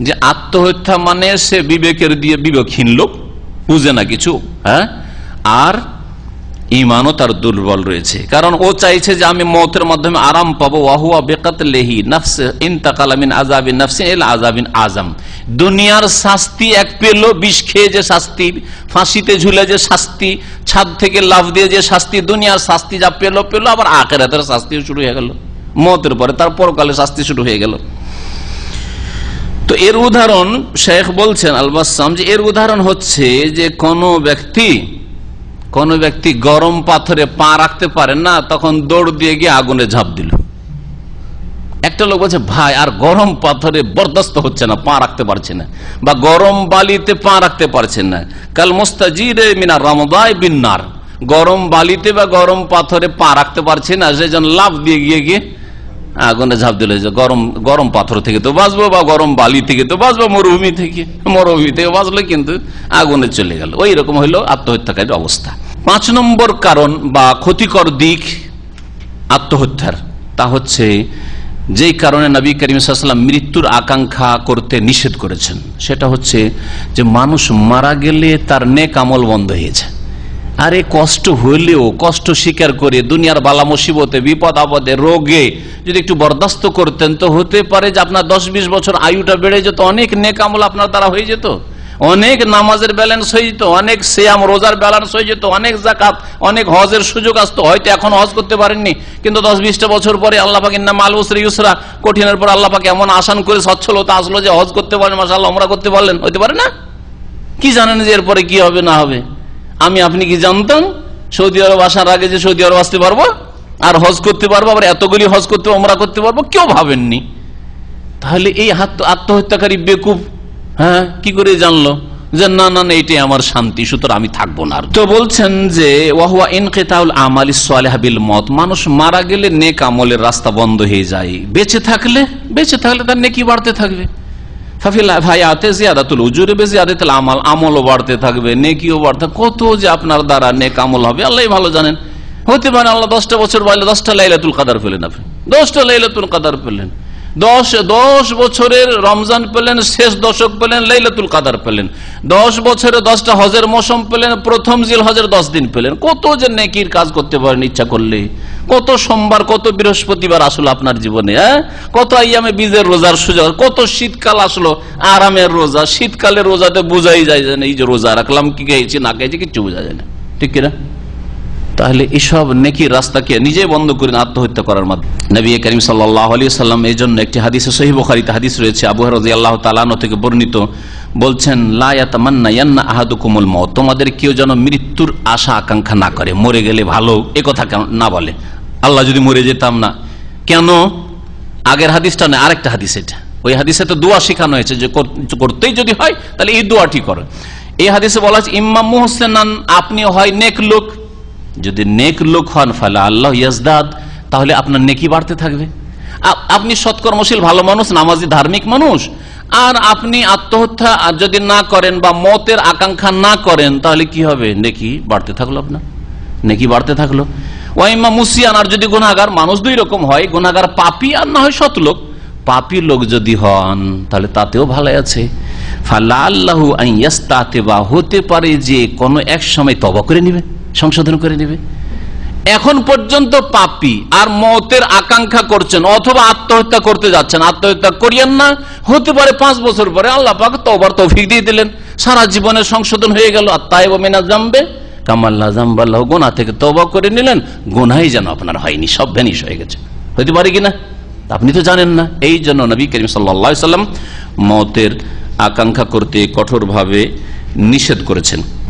যে আত্মহত্যা মানে সে বিবেকের দিয়ে বিবেকহীন লোক, বুঝে না কিছু হ্যাঁ? আর ইমানও তার দুর্বল রয়েছে। কারণ ও চাইছে যে আমি মতের মাধ্যমে আরাম পাবো। ওয়াহুয়া বেকাত লেহি নফস ইনতাকালামিন আজাবিন নফসিন এল আজাবিন আজম দুনিয়ার শাস্তি এক পেল, বিষ খেয়ে যে শাস্তি, ফাঁসিতে ঝুলে যে শাস্তি, ছাদ থেকে লাভ দিয়ে যে শাস্তি, দুনিয়ার শাস্তি যা পেল পেল, আবার আখেরাতের শাস্তিও শুরু হয়ে গেল। মতের পরে তার পরকালে শাস্তি শুরু হয়ে গেল। তো এর উদাহরণ শেখ বলছেন আলবাসাম যে এর উদাহরণ হচ্ছে যে কোন ব্যক্তি কোন ব্যক্তি গরম পাথরে পা রাখতে পারে না, তখন দৌড় দিয়ে গিয়ে আগুনে ঝাঁপ দিল। একটা লোক বলছে, ভাই, আর গরম পাথরে বরদাস্ত হচ্ছে না, পা রাখতে পারছে না বা গরম বালিতে পা রাখতে পারছে না। কাল মোস্তাজিরে মিনার রমদায় বিন্নার গরম বালিতে বা গরম পাথরে পা রাখতে পারছে না সেজন লাভ দিয়ে গিয়ে গিয়ে আগুনে ঝাঁপ দিল গরম গরম পাথর থেকে তো বাঁচবো বা গরম বালি থেকে তো বাঁচবো, মরুভূমি থেকে। মরুভূমি থেকে বাঁচলো কিন্তু আগুনে চলে গেল। ওই রকম হইল আত্মহত্যাকারীর অবস্থা। পাঁচ নম্বর কারণ বা ক্ষতিকর দিক আত্মহত্যার, তা হচ্ছে যেই কারণে নবী করিম সাল্লাম মৃত্যুর আকাঙ্ক্ষা করতে নিষেধ করেছেন। সেটা হচ্ছে যে মানুষ মারা গেলে তার নেক আমল বন্ধ হয়েছে আরে কষ্ট হইলেও, কষ্ট স্বীকার করে দুনিয়ার বালা মুসিবতে, বিপদ আপদে, রোগে যদি একটু বরদাস্ত করতেন তো হতে পারে যে আপনার দশ বিশ বছর আয়ুটা বেড়ে যেত, অনেক নেক আমল আপনার দ্বারা হয়ে যেত, অনেক নামাজের ব্যালেন্স হয়ে যেত, অনেক সেয়াম, রোজার ব্যালেন্স হয়ে যেত, অনেক জাকাত অনেক হজের সুযোগ আসতো, হয়তো এখন হজ করতে পারেননি, কিন্তু দশ বিশটা বছর পরে আল্লাহ পাকের নাম আল উসরা ইউসরা, কঠিনের পর আল্লাহ পাকে এমন আসান করে সচ্ছলতা আসলো যে হজ করতে পারেন মাসাল্লাহ আমরা করতে পারলেন, হইতে পারে না? কি জানেন যে এরপরে কি হবে, না হবে? আমি, আপনি কি জানতাম সৌদি আরব আসার আগে যে সৌদি আরব আসতে পারব, আর হজ করতে পারব, আবার এতগুলি হজ করতে আমরা করতে পারব, কেউ ভাবেননি। তাহলে এই আত্মহত্যাকারী বেকুব হ্যাঁ কি করে জানলো? যে না না না, এটাই আমার শান্তি, সুতরাং আমি থাকব না তো বলছেন যে, ওয়াহুয়া ইনকেতাউল আমালি সালেহাবিল মত, মানুষ মারা গেলে নেক আমলের রাস্তা বন্ধ হয়ে যায়। বেঁচে থাকলে বেঁচে থাকলে তার নেকি বাড়তে থাকবে। থাকবে কত যে আপনার দ্বারা নেক আমল হবে আল্লাহ ভালো জানেন। হতে দশটা বছর বাইলে দশটা লাইলাতুল কাদার ফেলেন আপনি। দশটা লাইলাতুল কাদার পেলেন দশ দশ বছরের রমজান পেলেন, শেষ দশক পেলেন, লাইলাতুল কাদার পেলেন। দশ বছরে দশটা হজের মৌসুম পেলেন, প্রথম জিল হজের দশ দিন পেলেন। কত যে নেকির কাজ করতে পারেন ইচ্ছা করলে। কত সোমবার, কত বৃহস্পতিবার আসলো আপনার জীবনে হ্যাঁ? কত আইয়ামে বীজের রোজার সুযোগ, কত শীতকাল আসলো, আরামের রোজা শীতকালে রোজাতে বোঝাই যায় যে, এই যে রোজা রাখলাম, কি খেয়েছি, না খেয়েছি, কিচ্ছু বোঝা যায় না। ঠিক কিনা? তাহলে এসব নেকি রাস্তাকে নিজে বন্ধ করে আত্মহত্যা করার মাধ্যমে। নবী করিম সাল্লাম এই জন্য একটি হাদিসে সহি বখারিতে হাদিস রয়েছে, আবু রাজি আল্লাহ তালানো থেকে বর্ণিত, বলছেন লায়াতান্না আহাদুকুমুল মত তোমাদের কেউ যেন মৃত্যুর আশা আকাঙ্ক্ষা না করে, মরে গেলে ভালো, এ কথা না বলে। আল্লাহ যদি মরে যেতাম না। কেন? আগের হাদিসটা না আরেকটা হাদিস এটা। ওই হাদিসে তো দোয়া শেখানো হয়েছে যে করতেই যদি হয়, তাহলে এই দোয়াটি করো। এই হাদিসে বলা হচ্ছে ইম্মাম মোহসেন আপনি হয় নেক লোক যদি নেক লোক হন, ফালা আল্লাহ ইয়াজদাদ, তাহলে আপনার নেকি বাড়তে থাকবে। আপনি সৎকর্মশীল, ভালো মানুষ, নামাজি, ধার্মিক মানুষ, আর আপনি আত্মহত্যা, আর যদি না করেন বা মতের আকাঙ্ক্ষা না করেন, তাহলে কি হবে? নেকি বাড়তে থাকল আপনার। নেকি বাড়তে থাকল। ওয়াইমা মুসিয়ান, আর যদি গুণাগার মানুষ দুই রকম হয় গুণাগার পাপি আর না হয় সৎ লোক। পাপি লোক যদি হন, তাহলে তাতেও ভালো আছে। ফাল্লা আল্লাহ হতে পারে যে কোনো এক সময় তবা করে নিবে। সংশোধন করে নেবে। এখন পর্যন্ত পাপি আর মতের আকাঙ্ক্ষা করছেন অথবা আত্মহত্যা করতে যাচ্ছেন। আত্মহত্যা করিয়েন না, হতে পারে পাঁচ বছর পরে আল্লাহ পাক তোবার তৌফিক দিয়ে দিলেন। সারা জীবনের সংশোধন হয়ে গেল। তাই মেনা জামবে কামাল্লা জাম্বাল্লাহ গোনা থেকে তবা করে নিলেন। গোনাই যেন আপনার হয়নি, সব ভ্যানিশ হয়ে গেছে। হতে পারে কিনা? আপনি তো জানেন না। এই জন্য নবী করিম সাল্লা মতের আকাঙ্ক্ষা করতে কঠোরভাবে নিষেধ করেছেন।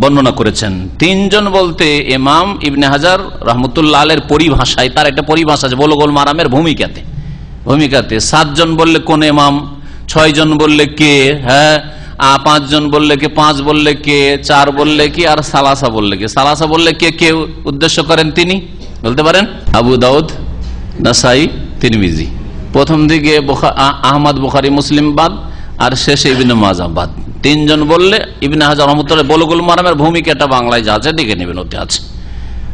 বর্ণনা করেছেন। তিনজন বলতে এমাম ইবনে হাজার রহমতুল্লাহ আলের পরিভাষায়, তার একটা পরিভাষা আছে, বলগোল মারামের ভূমিকাতে। ভূমিকাতে সাতজন বললে কোন ইমাম, ছয়জন বললে কে হ্যাঁ পাঁচজন বললে কে, পাঁচ বললে কে, চার বললে কি, আর সালাসা বললে কে। সালাসা বললে কে কে উদ্দেশ্য করেন তিনি? বলতে পারেন? আবু দাউদ, নাসাই, তিরমিজি। প্রথম দিকে আহমদ, বুখারি, মুসলিম বাদ, আর শেষে ইবিন মাজাবাদ তিনজন বললে, ইবিন হাজার রহমতুল্লাহ বলগুল মারামের ভূমিকাটা বাংলায় যা আছে, দেখে নেবেন, ওতে আছে।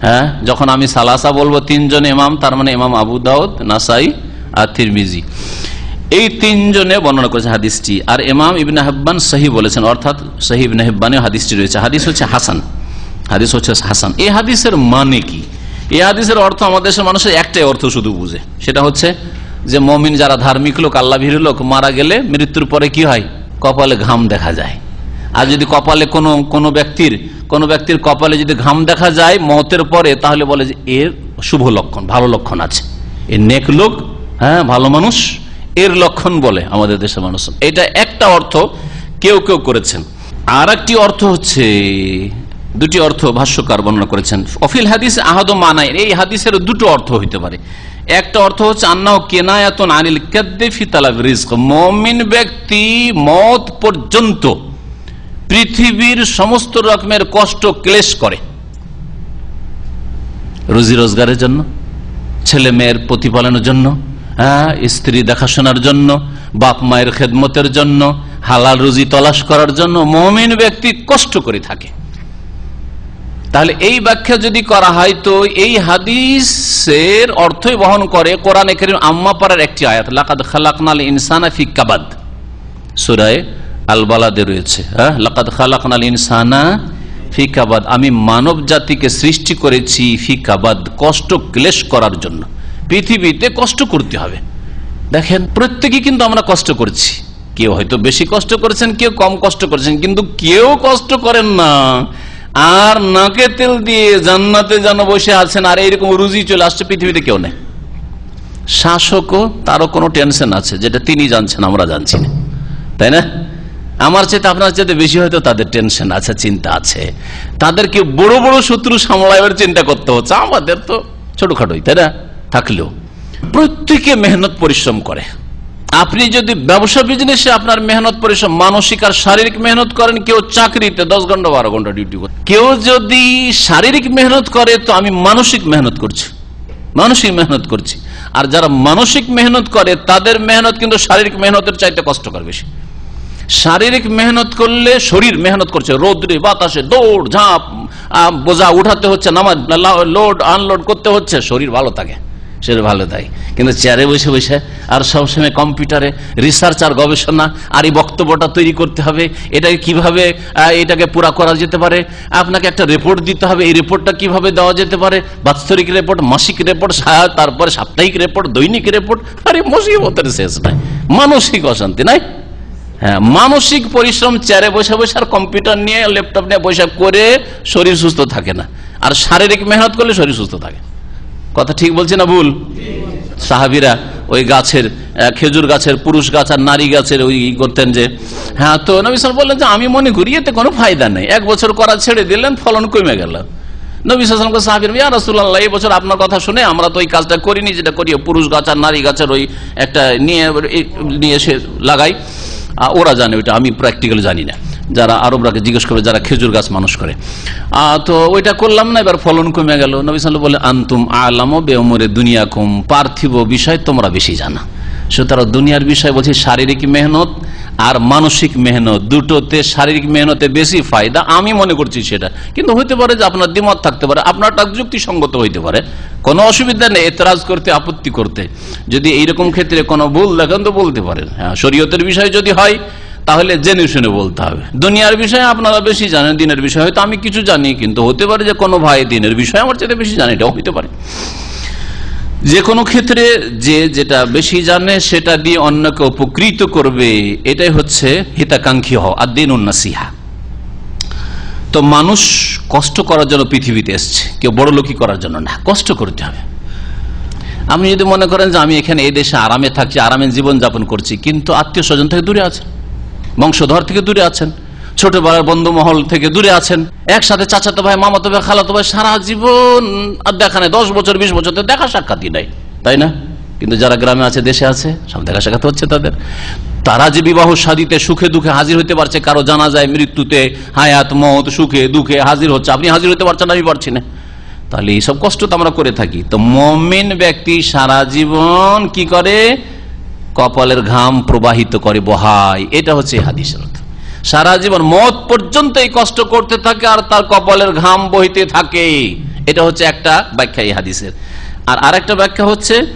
হ্যাঁ যখন আমি সালাসা বলব, তিনজন ইমাম, তার মানে ইমাম আবু দাউদ, নাসাই আর তিরমিজি। এই তিনজনে বর্ণনা করেছেন হাদিসটি। আর ইমাম ইবিন হাব্বান সহি বলেছেন, অর্থাৎ সহি ইবিন হাব্বানে হাদিসটি রয়েছে। হাদিস হচ্ছে হাসান। হাদিস হচ্ছে হাসান। এই হাদিসের মানে কি? এই হাদিসের অর্থ আমাদের দেশের মানুষের একটাই অর্থ শুধু বুঝে। সেটা হচ্ছে যে মমিন যারা ধার্মিক লোক, আল্লাহ লোক, মারা গেলে মৃত্যুর পরে কি হয়? কপালে ঘাম দেখা যায়। আর যদি কপালে কোনো কোনো ব্যক্তির কোনো ব্যক্তির কপালে যদি ঘাম দেখা যায় মতের পরে, তাহলে বলে যে এর শুভ লক্ষণ, ভালো লক্ষণ আছে। এর নেক লোক হ্যাঁ ভালো মানুষ, এর লক্ষণ বলে আমাদের দেশের মানুষ। এটা একটা অর্থ কেউ কেউ করেছেন। আর একটি অর্থ হচ্ছে দুটি অর্থ ভাষ্যকার বর্ণনা করেছেন। অফিল হাদিস আহাদ মানায়। এই হাদিসের দুটো অর্থ হইতে পারে। একটা অর্থ হচ্ছে আন্নাও কেনায়াতন আনিল কাদ্দেফি তালাব রিস্ক মমিন ব্যক্তি মত পর্যন্ত পৃথিবীর সমস্ত রকমের কষ্ট ক্লেশ করে। রুজি রোজগারের জন্য, ছেলে মেয়ের প্রতিপালনের জন্য হ্যাঁ স্ত্রী দেখাশোনার জন্য, বাপ মায়ের খেদমতের জন্য, হালাল রুজি তলাশ করার জন্য মমিন ব্যক্তি কষ্ট করে থাকে। তাহলে এই ব্যাখ্যা যদি করা হয়, তো এই হাদিসের অর্থই বহন করে কোরআন করিম আম্মা পাড়ার একটি আয়াত, লাকাদ খালাকনাল ইনসানা ফি কাবাদ। সুরায় আল বালাদে রয়েছে হ্যাঁ? লাকাদ খালাকনাল ইনসানা ফি কাবাদ। আমি মানব জাতিকে সৃষ্টি করেছি ফি কাবাদ, কষ্ট ক্লেশ করার জন্য। পৃথিবীতে কষ্ট করতে হবে। দেখেন প্রত্যেকে কিন্তু আমরা কষ্ট করছি। কেউ হয়তো বেশি কষ্ট করেছেন, কেউ কম কষ্ট করেছেন, কিন্তু কেউ কষ্ট করেন না। আর নাকে তেল দিয়ে জান্নাতে যেন বসে আছেন, আর এইরকম রুজি চলে আসছে, পৃথিবীতে কেউ নেই। শাসকও, তারও কোনো টেনশন আছে, যেটা তিনি জানছেন, আমরা জানছি না। তাই না? আমার চেয়ে আপনার চেয়ে বেশি হয়তো তাদের টেনশন আছে, চিন্তা আছে। তাদেরকে বড় বড় শত্রু সামলাইবার চিন্তা করতে হচ্ছে, আমাদের তো ছোটখাটোই, তাই না? থাকলেও। প্রত্যেকে মেহনত, পরিশ্রম করে। আপনি যদি ব্যবসা বিজনেসে আপনার মেহনত পরিশ্রম, মানসিক আর শারীরিক মেহনত করেন, কেউ চাকরিতে দশ ঘণ্টা, বারো ঘণ্টা ডিউটি করে কেউ যদি শারীরিক মেহনত করে, তো আমি মানসিক মেহনত করছি। মানসিক মেহনত করছি। আর যারা মানসিক মেহনত করে, তাদের মেহনত কিন্তু শারীরিক মেহনতের চাইতে কষ্টকর বেশি। শারীরিক মেহনত করলে শরীর মেহনত করছে। রোদ্রে, বাতাসে, দৌড়, ঝাঁপ বোঝা, উঠাতে হচ্ছে, নামাজ লোড আনলোড করতে হচ্ছে, শরীর ভালো থাকে। শরীর ভালো থাকে কিন্তু চেয়ারে বসে বসে আর সবসময় কম্পিউটারে রিসার্চ আর গবেষণা আর এই বক্তব্যটা তৈরি করতে হবে, এটাকে কীভাবে এটাকে পুরা করা যেতে পারে, আপনাকে একটা রিপোর্ট দিতে হবে, এই রিপোর্টটা কীভাবে দেওয়া যেতে পারে, বাৎসরিক রিপোর্ট মাসিক রিপোর্ট তারপরে সাপ্তাহিক রিপোর্ট দৈনিক রিপোর্ট আরে মুসিবতের শেষ নাই। মানসিক অশান্তি নাই? হ্যাঁ মানসিক পরিশ্রম চেয়ারে বসে বসে আর কম্পিউটার নিয়ে ল্যাপটপ নিয়ে বসে করে শরীর সুস্থ থাকে না। আর শারীরিক মেহনত করলে শরীর সুস্থ থাকে। কথা ঠিক বলছে না ভুল সাহাবিরা ওই গাছের খেজুর গাছের, পুরুষ গাছ আর নারী গাছের ওই করতেন যে হ্যাঁ তো নবী সাল বললেন যে, আমি মনে করি এতে কোনো ফায়দা নেই। এক বছর করা ছেড়ে দিলেন, ফলন কমে গেল। নবী আপনার কথা শুনে আমরা তো কাজটা করিনি, যেটা পুরুষ গাছ আর নারী গাছের ওই একটা নিয়ে নিয়ে এসে লাগাই। ওরা জানে আমি প্র্যাকটিক্যাল জানি না। যারা আরবরাকে জিজ্ঞেস করবে যারা খেজুর গাছ মানুষ করে। তো ওইটা করলাম না, এবার ফলন কমে গেল। নবী সাল বলে, আন্তুম আলাম বেমরে দুনিয়া কম পার্থিব বিষয় তোমরা বেশি জানা। সুতরাং দুনিয়ার বিষয় বলছি শারীরিক মেহনত আর মানসিক মেহনত, দুটোতে শারীরিক মেহনতে বেশি ফায়দা, আমি মনে করছি সেটা। কিন্তু হইতে পারে যে আপনার দ্বিমত থাকতে পারে আপনারটা যুক্তিসঙ্গত হইতে পারে। কোনো অসুবিধা নেই, এতরাজ করতে, আপত্তি করতে। যদি এইরকম ক্ষেত্রে কোনো ভুল দেখেন তো বলতে পারেন। হ্যাঁ শরীয়তের বিষয় যদি হয় তাহলে জেনে শুনে বলতে হবে। দুনিয়ার বিষয়ে আপনারা বেশি জানেন, দিনের বিষয়ে। হয়তো আমি কিছু জানি, কিন্তু হতে পারে যে কোনো ভাই দিনের বিষয়ে আমার চেয়ে বেশি জানি, এটাও হইতে পারে। যে কোনো ক্ষেত্রে যে যেটা বেশি জানে, সেটা দিয়ে অন্যকে উপকৃত করবে, এটাই হচ্ছে হিতাকাঙ্ক্ষী হওয়া আর দিন উন্নাসিহা তো মানুষ কষ্ট করার জন্য পৃথিবীতে এসছে, কেউ বড় লোকই করার জন্য না, কষ্ট করতে হবে। আপনি যদি মনে করেন যে আমি এখানে এই দেশে আরামে থাকছি, আরামে জীবন যাপন করছি, কিন্তু আত্মীয় স্বজন থেকে দূরে আছেন বংশধর থেকে দূরে আছেন, ছোটবেলার বন্ধু মহল থেকে দূরে আছেন, একসাথে চাচাতো ভাই, মামাতো ভাই, খালাতো ভাই সারা জীবন, আর দেখা নেই, দশ বছর, বিশ বছর দেখা সাক্ষাৎই নাই, তাই না? কিন্তু যারা গ্রামে আছে, দেশে আছে, সব দেখা সাক্ষাৎ হচ্ছে তাদের। তারা যে বিবাহ সাদিতে সুখে দুঃখে হাজির হতে পারছে, কারও জানা যায় মৃত্যুতে হায়াত, মত, সুখে দুঃখে হাজির হচ্ছে, আপনি হাজির হতে পারছেন, আমি পারছি না। তাহলে এইসব কষ্ট তো আমরা করে থাকি। তো মমিন ব্যক্তি সারা জীবন কি করে? কপালের ঘাম প্রবাহিত করে বহায় এটা হচ্ছে হাদিসের সারা জীবন মত পর্যন্ত এই কষ্ট করতে থাকে আর তার কপালের ঘাম বহিতে থাকে। এটা হচ্ছে একটা ব্যাখ্যা এই হাদিসের। আর আরেকটা ব্যাখ্যা হচ্ছে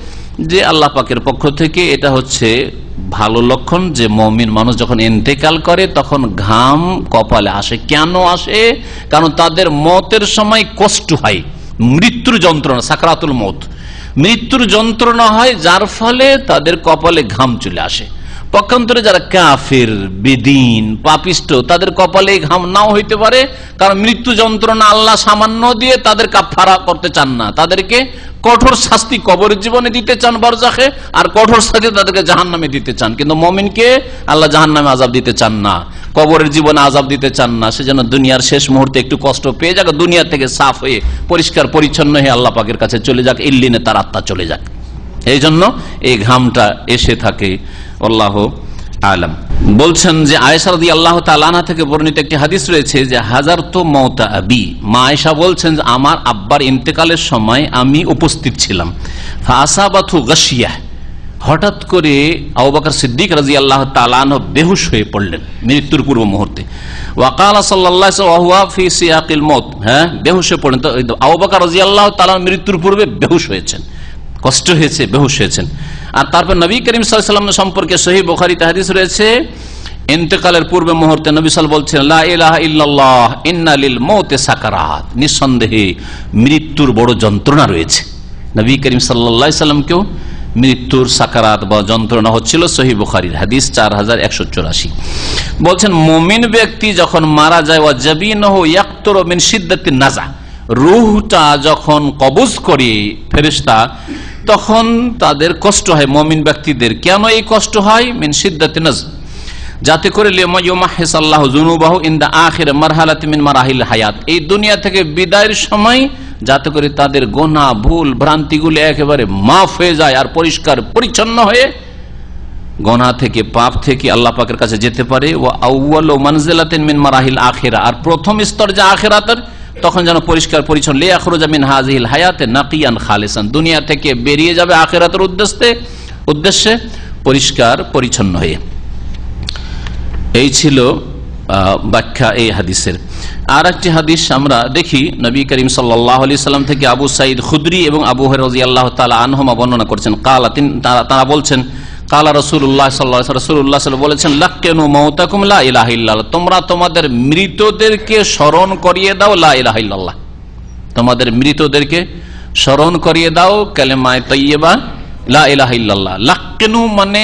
যে আল্লাহ পাকের পক্ষ থেকে এটা হচ্ছে ভালো লক্ষণ যে মমিন মানুষ যখন এন্তেকাল করে তখন ঘাম কপালে আসে। কেন আসে? কারণ তাদের মতের সময় কষ্ট হয়। মৃত্যুর যন্ত্রণা, সাকরাতুল মত মৃত্যুর যন্ত্রণা হয় যার ফলে তাদের কপালে ঘাম চলে আসে। পক্ষান্তরে যারা কাফের, বেদিন, পাপিষ্ট, তাদের কপালে ঘাম নাও হইতে পারে, কারণ মৃত্যু যন্ত্রণা আল্লাহ সামান্য দিয়ে তাদের কাফারা করতে চান না। তাদেরকে কঠোর শাস্তি কবরের জীবনে দিতে চান বরজাখে, আর কঠোর শাস্তি তাদেরকে জাহান নামে দিতে চান। কিন্তু মমিনকে আল্লাহ জাহান নামে আজাব দিতে চান না, কবরের জীবনে আজাব দিতে চান না। সে যেন দুনিয়ার শেষ মুহূর্তে একটু কষ্ট পেয়ে যাক, দুনিয়া থেকে সাফ হয়ে পরিষ্কার, পরিচ্ছন্ন হয়ে আল্লাহ পাকের কাছে চলে যাক, ইল্লিনে তার আত্মা চলে যাক। এই জন্য এই ঘামটা এসে থাকে। আল্লাহ আলম। বলছেন যে আয়েশারদি আল্লাহ তালানা থেকে বর্ণিত একটি হাদিস রয়েছে যে হাজার তো মৌতা আবি। মা আয়েশা বলছেন যে, আমার আব্বার ইন্তেকালের সময় আমি উপস্থিত ছিলাম। ফাসাবাথু গাছিয়া হঠাৎ করে আবাকর সিদ্দিক রাজি আল্লাহ তালান বেহুশ হয়ে পড়লেন মৃত্যুর পূর্ব মুহূর্তে। ওয়াকালা সাল্লাহ মত হ্যাঁ বেহুশ হয়ে পড়লেন। তো আবাকর রাজি আল্লাহ তালান মৃত্যুর পূর্বে বেহুশ হয়েছেন। কষ্ট হয়েছে, বেহুশ হয়েছেন। আর তারপর নবী করিম সাল্লাম সম্পর্কে সহি বোখারি তাহাদিস রয়েছে, ইন্তেকালের পূর্বে মুহূর্তে নবী সাল বলছেন সাকারাত। নিঃসন্দেহে মৃত্যুর বড় যন্ত্রণা রয়েছে। নবী করিম সাল্লাহ সাল্লামকেও মৃত্যুর সাকারাত বা যন্ত্রণা হচ্ছিল সহি বুখারির হাদিস চার হাজার একশো চুরাশি। বলছেন, মমিন ব্যক্তি যখন মারা যায় ও জবিন মিন সিদ্ধাতি নাজা রুহটা যখন কবজ করে ফেরিস্তা তখন তাদের কষ্ট হয় মমিন ব্যক্তিদের। কেন এই কষ্ট হয়? মিন সিদ্ধাতি নাজ যাতে করে আল্লাহ জুনুবাহ ইন দা আখির মারহালাত মিন মারাহিল হায়াত। এই দুনিয়া থেকে বিদায়ের সময় যাতে করে তাদের গোনা, ভুল, ভ্রান্তিগুলি একেবারে মাফ হয়ে যায় আর পরিষ্কার, পরিচ্ছন্ন হয়ে গোনা থেকে, পাপ থেকে আল্লাহ পাকের কাছে যেতে পারে। ও আউ্ল মানজিলাতেন মিন মারাহিল আখেরা। আর প্রথম স্তর যে আখেরাতের তখন যেন পরিষ্কার পরিচ্ছন্ন লে আখরুজামিন হাজিল হায়াতে নাকিয়ান খালেসান। দুনিয়া থেকে বেরিয়ে যাবে আখেরাতের উদ্দেশ্যে উদ্দেশ্যে পরিষ্কার পরিচ্ছন্ন হয়ে। এই ছিল ব্যাখ্যা এই হাদিসের। আর একটি হাদিস আমরা দেখি, নবী করিম সাল্লাম থেকে আবু সাইদ খুদরি এবং আবু হরাজি তালা আনহমা বর্ণনা করছেন। কালা তারা বলছেন কালা রসুল্লাহ সাল্লাহ রসুল্লাহ বলেছেন, লাক্কেনু মৌতাকুম লাহ তোমরা তোমাদের মৃতদেরকে স্মরণ করিয়ে দাও লাহ তোমাদের মৃতদেরকে স্মরণ করিয়ে দাও, কালেমায় তৈবা লাক্কেনু মানে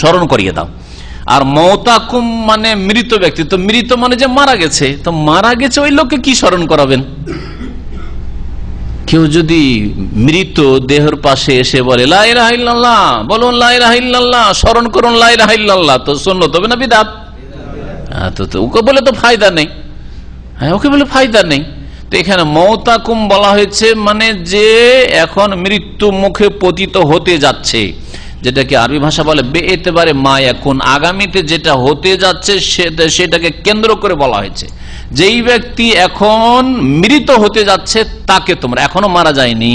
স্মরণ করিয়ে দাও। আর মানে মৃত ব্যক্তি। তো মৃত মানে যে মারা গেছে, তো মারা গেছে ওই লোককে কি স্মরণ করাবেন? কেউ যদি মৃত দেহর পাশে এসে বলে লাইরাহিল্লাহ বলুন লাইরাহিল্লাহ স্মরণ করুন লাইরাহিল্লাহ তো শুনলো তবে না বিদাত? তো ওকে বলে তো ফায়দা নেই। হ্যাঁ ওকে বলে ফায়দা নেই। তো এখানে মৌতাকুম বলা হয়েছে মানে যে এখন মৃত্যু মুখে পতিত হতে যাচ্ছে। যেটাকে আরবি ভাষা বলে বে এতেবারে মা এখন আগামীতে যেটা হতে যাচ্ছে সেটাকে কেন্দ্র করে বলা হয়েছে। যেই ব্যক্তি এখন মৃত হতে যাচ্ছে তাকে তোমরা এখনও মারা যায়নি।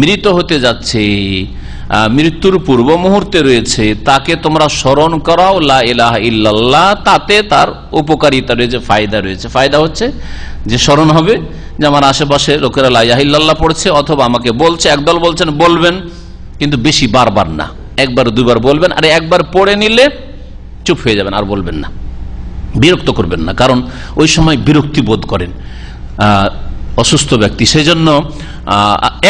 মৃত হতে যাচ্ছে মৃত্যুর পূর্ব মুহূর্তে রয়েছে, তাকে তোমরা স্মরণ করাও, লা ইলাহা ইল্লাল্লাহ, তাতে তার উপকারিতা রয়েছে, ফায়দা রয়েছে। ফায়দা হচ্ছে যে স্মরণ হবে যে আমার আশেপাশে লোকেরা লা ইলাহা ইল্লাল্লাহ পড়ছে অথবা আমাকে বলছে, একদল বলছেন, বলবেন, কিন্তু বেশি বারবার না। একবার দুবার বলবেন, আর একবার পড়ে নিলে চুপ হয়ে যাবেন, আর বলবেন না। বিরক্ত করবেন না, কারণ ওই সময় বিরক্তি বোধ করেন অসুস্থ ব্যক্তি। সেই জন্য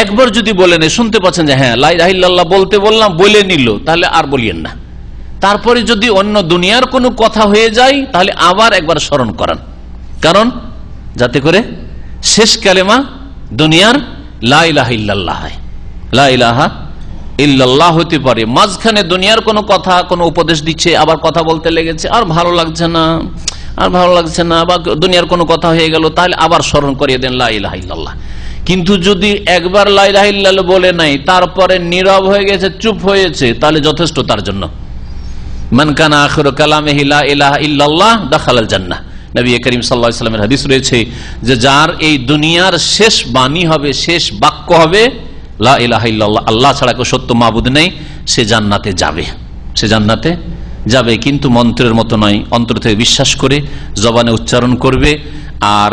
একবার যদি বলেন শুনতে পাচ্ছেন যে হ্যাঁ লাই রাহিল্লাহ বলতে বললাম, বলে নিল, তাহলে আর বলিয়েন না। তারপরে যদি অন্য দুনিয়ার কোনো কথা হয়ে যায়, তাহলে আবার একবার স্মরণ করান। কারণ, যাতে করে শেষ কালেমা দুনিয়ার লাইলাহা ইল্লাল্লাহ হয়। লাইলাহা ইল্লাল্লাহ হতে পারে। মাঝখানে দুনিয়ার কোনো কথা, কোনো উপদেশ দিচ্ছে, আবার কথা বলতে লেগেছে, আর ভালো লাগছে না, আর ভালো লাগছে না, বা দুনিয়ার কোনো কথা হয়ে গেল, তাহলে আবার স্মরণ করিয়ে দেন লাইলাহা ইল্লাল্লাহ। কিন্তু যদি একবার লাইলাহা ইল্লাল্লাহ বলে নাই, তারপরে নীরব হয়ে গেছে, চুপ হয়েছে, তাহলে যথেষ্ট তার জন্য। মানকানা আখর কালামে হিলা ইলাহা ইল্লাল্লাহ দাখালাল জান্নাহ। নবী করিম সাল্লামের হাদিস রয়েছে যে, যার এই দুনিয়ার শেষ বাণী হবে, শেষ বাক্য হবে আল্লাহ ছাড়া কেউ সত্য মাবুদ নেই, সে জান্নাতে যাবে। সে জান্নাতে যাবে, কিন্তু মন্ত্রের মতো নয়, অন্তর থেকে বিশ্বাস করে, জবানে উচ্চারণ করবে, আর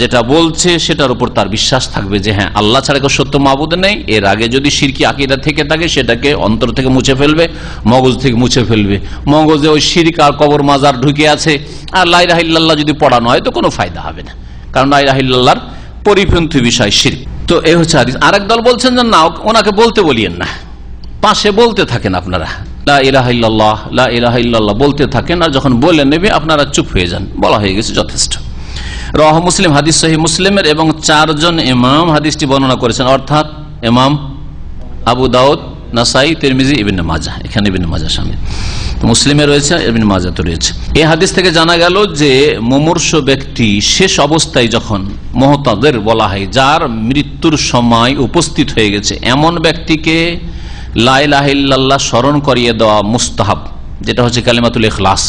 যেটা বলছে সেটার উপর তার বিশ্বাস থাকবে যে হ্যাঁ আল্লাহ ছাড়া কেউ সত্য মাবুদ নেই, এর আগে যদি সিরকি আকিদা থেকে থাকে, সেটাকে অন্তর থেকে মুছে ফেলবে, মগজ থেকে মুছে ফেলবে। মগজে ওই সিরিক আর কবর মাজার ঢুকে আছে, আর লাই রাহিল্লাহ যদি পড়ানো হয়, তো কোনো ফায়দা হবে না। কারণ লাই রাহিল্লাহর পরিপন্থী বিষয় সিরিক। তো এই হচ্ছে হাদিস। আর দল বলছেন যে, না, ওনাকে বলতে বলিয়েন না। পাশে বলতে থাকেন আপনারা। লা ইলাহা ইল্লাল্লাহ, লা ইলাহা ইল্লাল্লাহ বলতে থাকেন, আর যখন বলে নেবে, আপনারা চুপ হয়ে যান। বলা হয়ে গেছে যথেষ্ট। রহ মুসলিম, হাদিস সহি মুসলিমের এবং চারজন ইমাম, হাদিসটি বর্ণনা করেছেন। অর্থাৎ ইমাম আবু দাউদ নাসাই, তিরমিজি, ইবিন মাজা। এখানে ইবিন মাজা স্বামী মুসলিমে রয়েছে, ইবিন মাজা তো রয়েছে। এই হাদিস থেকে জানা গেল যে, মুমূর্ষ ব্যক্তি শেষ অবস্থায় যখন মহতাদের বলা হয়, যার মৃত্যুর সময় উপস্থিত হয়ে গেছে, এমন ব্যক্তিকে লাইলাহিল্লাহ স্মরণ করিয়ে দেওয়া মুস্তাহাব, যেটা হচ্ছে কালিমাতুল ইখলাস।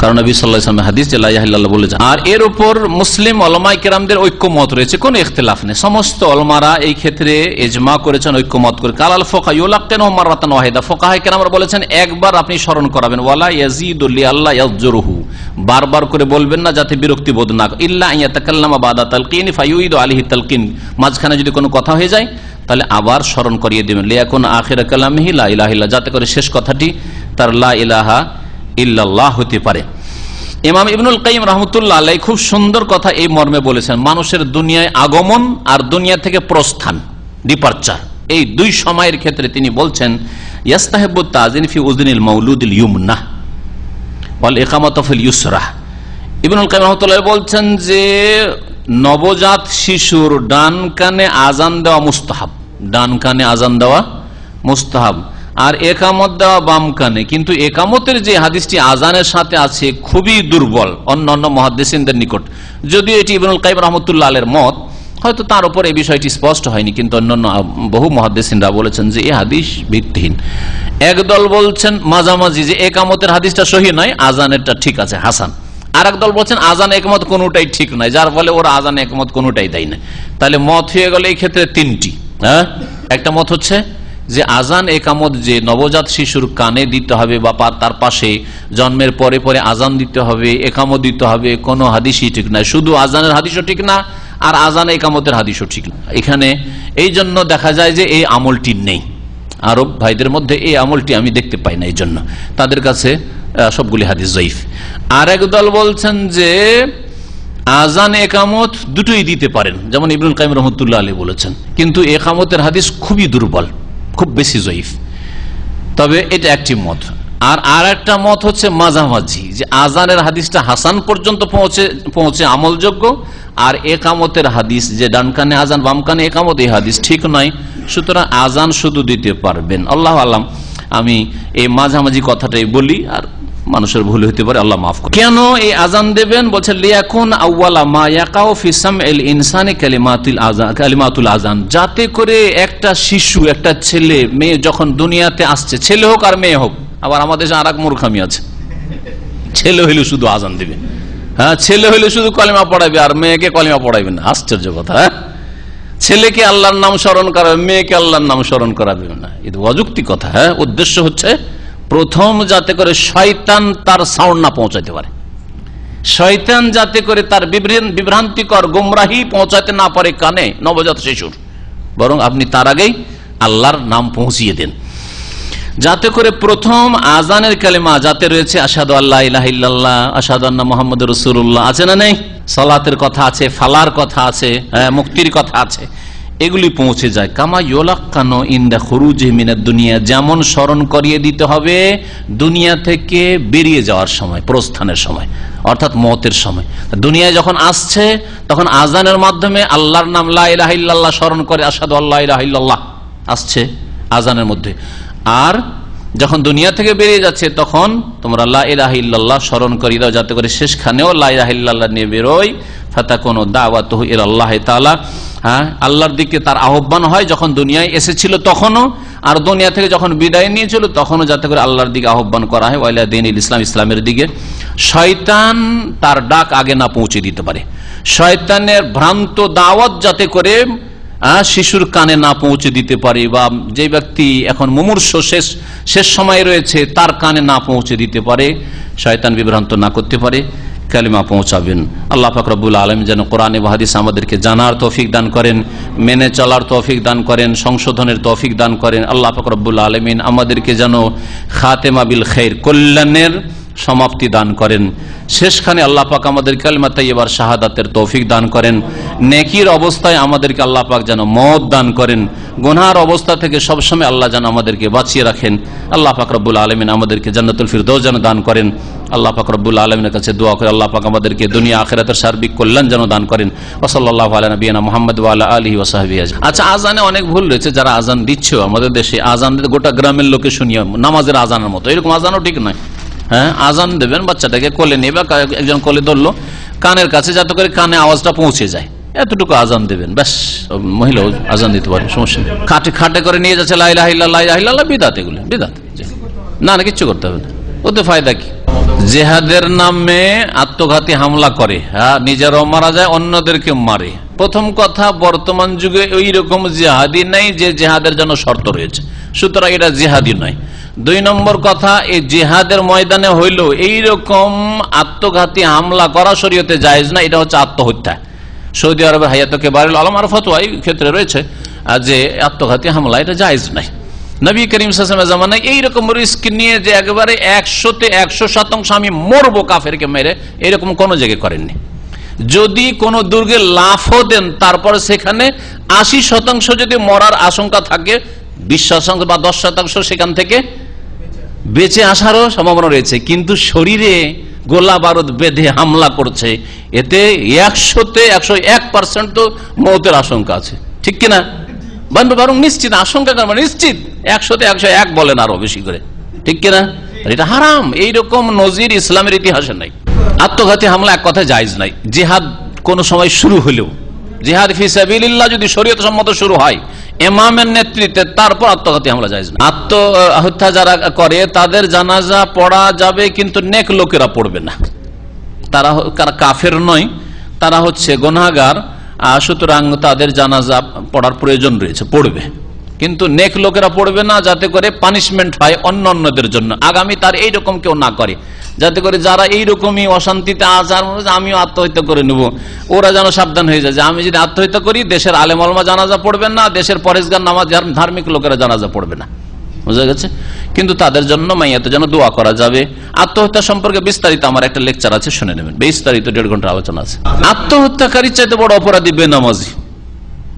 কারণ নবী সাল্লাহ হাদিস যে লাইলাহিল্লাহ বলেছেন আর এর উপর মুসলিম অলমাই কেরামদের ঐক্যমত রয়েছে, কোন ইখতলাফ নেই। সমস্ত অলমারা এই ক্ষেত্রে এজমা করেছেন, ঐক্যমত করে কালাল ফোকা ইউলাক্কেন ওমার রাতান ওয়াহিদা। ফোকাহাই কেরামরা বলেছেন, একবার আপনি স্মরণ করাবেন, ওয়ালা ইয়াজিদুল্লি আল্লাহ ইয়াজরুহু বারবার করে বলবেন না যাতে বিরক্তি বোধ না ইল্লা ইয়াতাকাল্লামা বাদা তালকিন ফায়ুইদ আলিহি তালকিন। মাঝখানে যদি কোনো কথা হয়ে যায়, তাহলে আবার স্মরণ করিয়ে দেবেন। লিয়াকুন আখির কালামিহি লা ইলাহা ইল্লাহ যাতে করে শেষ কথাটি তার লা ইলাহা ইল্লাল্লাহ হতে পারে। ইমাম ইবনুল কাইম রহমতুল্লাহ আলাই খুব সুন্দর কথা এই মর্মে বলেছেন, মানুষের দুনিয়ায় আগমন আর দুনিয়া থেকে প্রস্থান ডিপার্চার এই দুই সময়ের ক্ষেত্রে তিনি বলছেন ইয়াস্তাহেবুত তাজিন ফি উজদিনিল মৌলুদিল ইউমনা ওয়াল ইকামত ফিল ইউসরা। ইবনুল কাইম রহমতুল্লাহ বলছেন যে, নবজাত শিশুর ডান কানে আজান দেওয়া মুস্তাহাব। ডান কানে আজান দেওয়া মুস্তাহাব। আর একামত দেওয়া বাম কানে। কিন্তু একামতের যে হাদিসটি আজানের সাথে আছে, খুবই দুর্বল অন্য অন্য মহাদ্দেসিনদের নিকট। যদিও এটি ইবনুল কাইম রহমতুল্লাহ আলের মত, হয়তো তার উপর এই বিষয়টি স্পষ্ট হয়নি, কিন্তু অন্যান্য বহু মহাদ্দেসিনরা বলেছেন যে এই হাদিস ভিত্তিহীন। একদল বলছেন মাঝামাঝি যে একামতের হাদিসটা সহি নয়, আজানেরটা ঠিক আছে, হাসান। আর দল বলছেন আজান একমত কোনোটাই ঠিক নয়, যার ফলে ওরা আজান একমত কোনোটাই দেয় না তাহলে মত হয়ে গেল এই ক্ষেত্রে তিনটি হ্যাঁ? একটা মত হচ্ছে যে আজান একামত যে নবজাত শিশুর কানে দিতে হবে বা তার পাশে জন্মের পরে পরে আজান দিতে হবে একামত দিতে হবে, কোনো হাদিসই ঠিক না। শুধু আজানের হাদিসও ঠিক না, আর আজান একামতের হাদিসও ঠিক না। এখানে এই জন্য দেখা যায় যে এই আমলটি নেই। আরব ভাইদের মধ্যে এই আমলটি আমি দেখতে পাই না এই জন্য। তাদের কাছে সবগুলি হাদিস জয়ীফ। আর দল বলছেন যে আজান একামত দুটোই দিতে পারেন, যেমন ইবরুল কাইম রহমতুল্লাহ আলী বলেছেন। কিন্তু একামতের হাদিস খুবই দুর্বল। খুব বেশি জয়ীফ। তবে এটা একটি মত। আর আর একটা মত হচ্ছে মাঝামাঝি, যে আজানের হাদিসটা হাসান পর্যন্ত পৌঁছে পৌঁছে আমলযোগ্য, আর একামতের হাদিস, যে ডান কানে আজান, বাম কানে একামত, এই হাদিস ঠিক নয়। সুতরাং আজান শুধু দিতে পারবেন। আল্লাহ আলাম, আমি এই মাঝামাঝি কথাটাই বলি, আর মানুষের ভুল হইতে পারে, আল্লাহ মাফ করে। কেন এই আজান দেবেন? বলছে লিয়াকুন আউ্বালা মা ইয়াকাও ফিসাম এল ইনসানে কালিমাতুল আজান কালিমাতুল আজান যাতে করে একটা শিশু, একটা ছেলে, মেয়ে যখন দুনিয়াতে আসছে, ছেলে হোক আর মেয়ে হোক, আবার আমাদের আর এক মূর্খামি আছে। ছেলে হইলে শুধু আজান দিবে হ্যাঁ ছেলে হইলে শুধু কলিমা পড়াবে আর মেয়েকে কলিমা পড়াবে না। আশ্চর্য কথা হ্যাঁ? ছেলেকে আল্লাহর নাম স্মরণ করাবে, মেয়েকে আল্লাহর নাম স্মরণ করাবে না। এটা অযুক্তি কথা হ্যাঁ? উদ্দেশ্য হচ্ছে প্রথম যাতে করে শয়তান তার সাউন্ড না পৌঁছাতে পারে। শয়তান যাতে করে তার বিভ্রান্তিকর গুমরাহি পৌঁছাতে না পারে কানে নবজাত শিশুর। বরং আপনি তার আগেই আল্লাহর নাম পৌঁছিয়ে দেন। যাতে করে প্রথম আজানের কালেমা যাতে রয়েছে আসাদু আল্লাহ ইলাহিল্লাহ আসাদু আন্না মোহাম্মদ রসুল্লাহ আছে না নেই? সালাতের কথা আছে ফালার কথা আছে হ্যাঁ, মুক্তির কথা আছে। এগুলি পৌঁছে যায়। কামা ইয়োলাক্কানো ইন্দা খরুজ মিনার দুনিয়া, যেমন স্মরণ করিয়ে দিতে হবে দুনিয়া থেকে বেরিয়ে যাওয়ার সময়, প্রস্থানের সময়, অর্থাৎ মতের সময়। দুনিয়ায় যখন আসছে, তখন আজানের মাধ্যমে আল্লাহর নাম লাহ স্মরণ করে আসাদ আল্লাহ আসছে আজানের মধ্যে। আর যখন দুনিয়া থেকে বেরিয়ে যাচ্ছে, তখন তোমরা লাহ স্মরণ করি দাও, যাতে করে শেষখানেও লাহ নিয়ে বেরোয়। ফাতা কোনো দাওয়াত এর আল্লাহ তালা হ্যাঁ আল্লাহর দিকে তার আহ্বান হয় যখন দুনিয়ায় এসেছিল তখনও, আর দুনিয়া থেকে যখন বিদায় নিয়েছিল তখনও যাতে করে আল্লাহর দিকে আহ্বান করা হয়। ওয়াইলা দিন ইসলাম, ইসলামের দিকে। শয়তান তার ডাক আগে না পৌঁছে দিতে পারে। শয়তানের ভ্রান্ত দাওয়াত যাতে করে শিশুর কানে না পৌঁছে দিতে পারে বা যে ব্যক্তি এখন মুমূর্ষ শেষ শেষ সময় রয়েছে, তার কানে না পৌঁছে দিতে পারে, শয়তান বিভ্রান্ত না করতে পারে, কালিমা পৌঁছাবেন। আল্লাহ ফাকরবুল আলম যেন কোরআনে বাহাদিস আমাদেরকে জানার তৌফিক দান করেন, মেনে চলার তৌফিক দান করেন, সংশোধনের তৌফিক দান করেন। আল্লাহ ফাকরবুল আলমিন আমাদেরকে যেন খাতেমা বিল খের কল্যাণের সমাপ্তি দান করেন। শেষখানে আল্লাহ পাক আমাদের কালমা তাইবার শাহাদাতের তৌফিক দান করেন। নেকির অবস্থায় আমাদেরকে আল্লাহ পাক যেন মত দান করেন। গুনহার অবস্থা থেকে সবসময় আল্লাহ যেন আমাদেরকে বাঁচিয়ে রাখেন। আল্লাহ পাক রব্বুল আলমিন আমাদেরকে জান্নাতুল ফিরদৌস যেন দান করেন। আল্লাহ পাক রব্বুল আলমিনের কাছে দোয়া করে আল্লাহ পাক আমাদেরকে দুনিয়া আখেরাতের সার্বিক কল্যাণ যেন দান করেন। ওসল্লাহ আলা নবীনা মোহাম্মদ ওয়ালা আলী ওসাহাবি আচ্ছা আজানে অনেক ভুল রয়েছে যারা আজান দিচ্ছেও আমাদের দেশে। আজান গোটা গ্রামের লোকে শুনিয়ে নামাজের আজানের মতো। এরকম আজানও ঠিক নয়। হ্যাঁ আজান দেবেন, বাচ্চাটাকে কোলে নিয়ে বা একজন কোলে ধরলো, কানের কাছে যাতে করে কানে আওয়াজটা পৌঁছে যায়। এতটুকু আজান দেবেন, ব্যাস মহিলাও আজান দিতে পারে সমস্যা নেই। খাটে খাটে করে নিয়ে যাচ্ছে লাইলাহিল্লাহ বিদাত এগুলো, বিদাত। না না, কিচ্ছু করতে হবে না। ওতে ফায়দা কি? জেহাদের নামে আত্মঘাতী হামলা করে হ্যাঁ নিজেরাও মারা যায় অন্যদেরকে মারে। প্রথম কথা, বর্তমান যুগে ওই রকম জেহাদি নাই যে জেহাদের জন্য শর্ত রয়েছে। সুতরাং এটা জেহাদি নয়। দুই নম্বর কথা, এই জেহাদের ময়দানে হইল এই রকম আত্মঘাতী হামলা করা শরীয়তে জায়েজ না, এটা হচ্ছে আত্মহত্যা। সৌদি আরবের হায়াতকে বাড়িল আলম আর ফতোয়া এই ক্ষেত্রে রয়েছে যে আত্মঘাতী হামলা, এটা জায়েজ নাই। নবী করিম সাসমের জামানায় এইরকম রিস্ক নিয়ে যে একবারে একশোতে একশো শতাংশ আমি মরবো কাফেরকে মেরে, এরকম কোনো জায়গায় করেননি। যদি কোনো দুর্গে লাফও দেন, তারপরে সেখানে আশি শতাংশ যদি মরার আশঙ্কা থাকে, বিশ শতাংশ বা দশ শতাংশ সেখান থেকে বেঁচে আসারও সম্ভাবনা রয়েছে। কিন্তু শরীরে গোলা বারুদ বেঁধে হামলা করছে। এতে একশোতে একশো এক পার্সেন্ট তো মৌতের আশঙ্কা আছে। ঠিক কিনা? বরং নিশ্চিত, আশঙ্কা কেন মানে নিশ্চিত। একশোতে একশো এক বলেন আরও বেশি করে। ঠিক কিনা? এটা হারাম। এইরকম নজির ইসলামের ইতিহাসে নাই। আত্মঘাতী হামলা এক কথায় জায়জ নাই। জেহাদ কোন সময় শুরু হলেও। জিহাদ ফিসাবিল্লাহ যদি শরীয়ত সম্মত শুরু হয় এমামের নেতৃত্বে তারপর আত্মঘাতী হামলা যায় আত্মহত্যা যারা করে, তাদের জানাজা পড়া যাবে, কিন্তু নেক লোকেরা পড়বে না। তারা কাফের নয়, তারা হচ্ছে গনাগার সুতরাং তাদের জানাজা পড়ার প্রয়োজন রয়েছে, পড়বে। কিন্তু নেক লোকেরা পড়বে না, যাতে করে পানিশমেন্ট হয় অন্য অন্যদের জন্য। আগামী তার এইরকম কেউ না করে। যাতে করে যারা এইরকমই অশান্তিতে আচার আমিও আত্মহত্যা করে নেব। ওরা যেন সাবধান হয়ে যায় যে আমি যদি আত্মহত্যা করি, দেশের আলেম আলমা জানাজা পড়বেন না, দেশের পরেশগার নামাজ ধার্মিক লোকেরা জানাজা পড়বে না। বুঝা গেছে? কিন্তু তাদের জন্য মাইয়াতে যেন দোয়া করা যাবে। আত্মহত্যা সম্পর্কে বিস্তারিত আমার একটা লেকচার আছে, শুনে নেবেন। বিস্তারিত দেড় ঘণ্টা আলোচনা আছে। আত্মহত্যাকারীর চাইতে বড় অপরাধী বেনামাজি।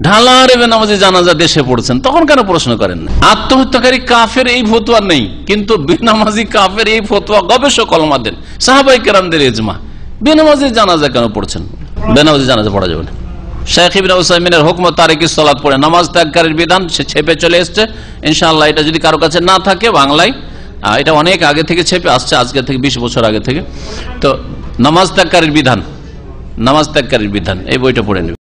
ঢালারে বেনামাজি জানাজা দেশে পড়ছেন, তখন কেন প্রশ্ন করেন আত্মহত্যাকারী কাফের এই ফতুয়া নেই, কিন্তু বেনামাজি কাফের এই ফতুয়া গবেষক দেন সাহাবাই কেরামদের এজমা বেনামাজি জানাজা কেন পড়ছেন? বেনামাজি জানাজা পড়া যাবে না। নামাজ ত্যাগকারীর বিধান সে ছেপে চলে এসছে। ইনশাআল্লাহ এটা যদি কারও কাছে না থাকে বাংলায় এটা অনেক আগে থেকে ছেপে আসছে, আজকে থেকে বিশ বছর আগে থেকে। তো নামাজ ত্যাগকারীর বিধান, নামাজ ত্যাগকারীর বিধান, এই বইটা পড়ে নেবে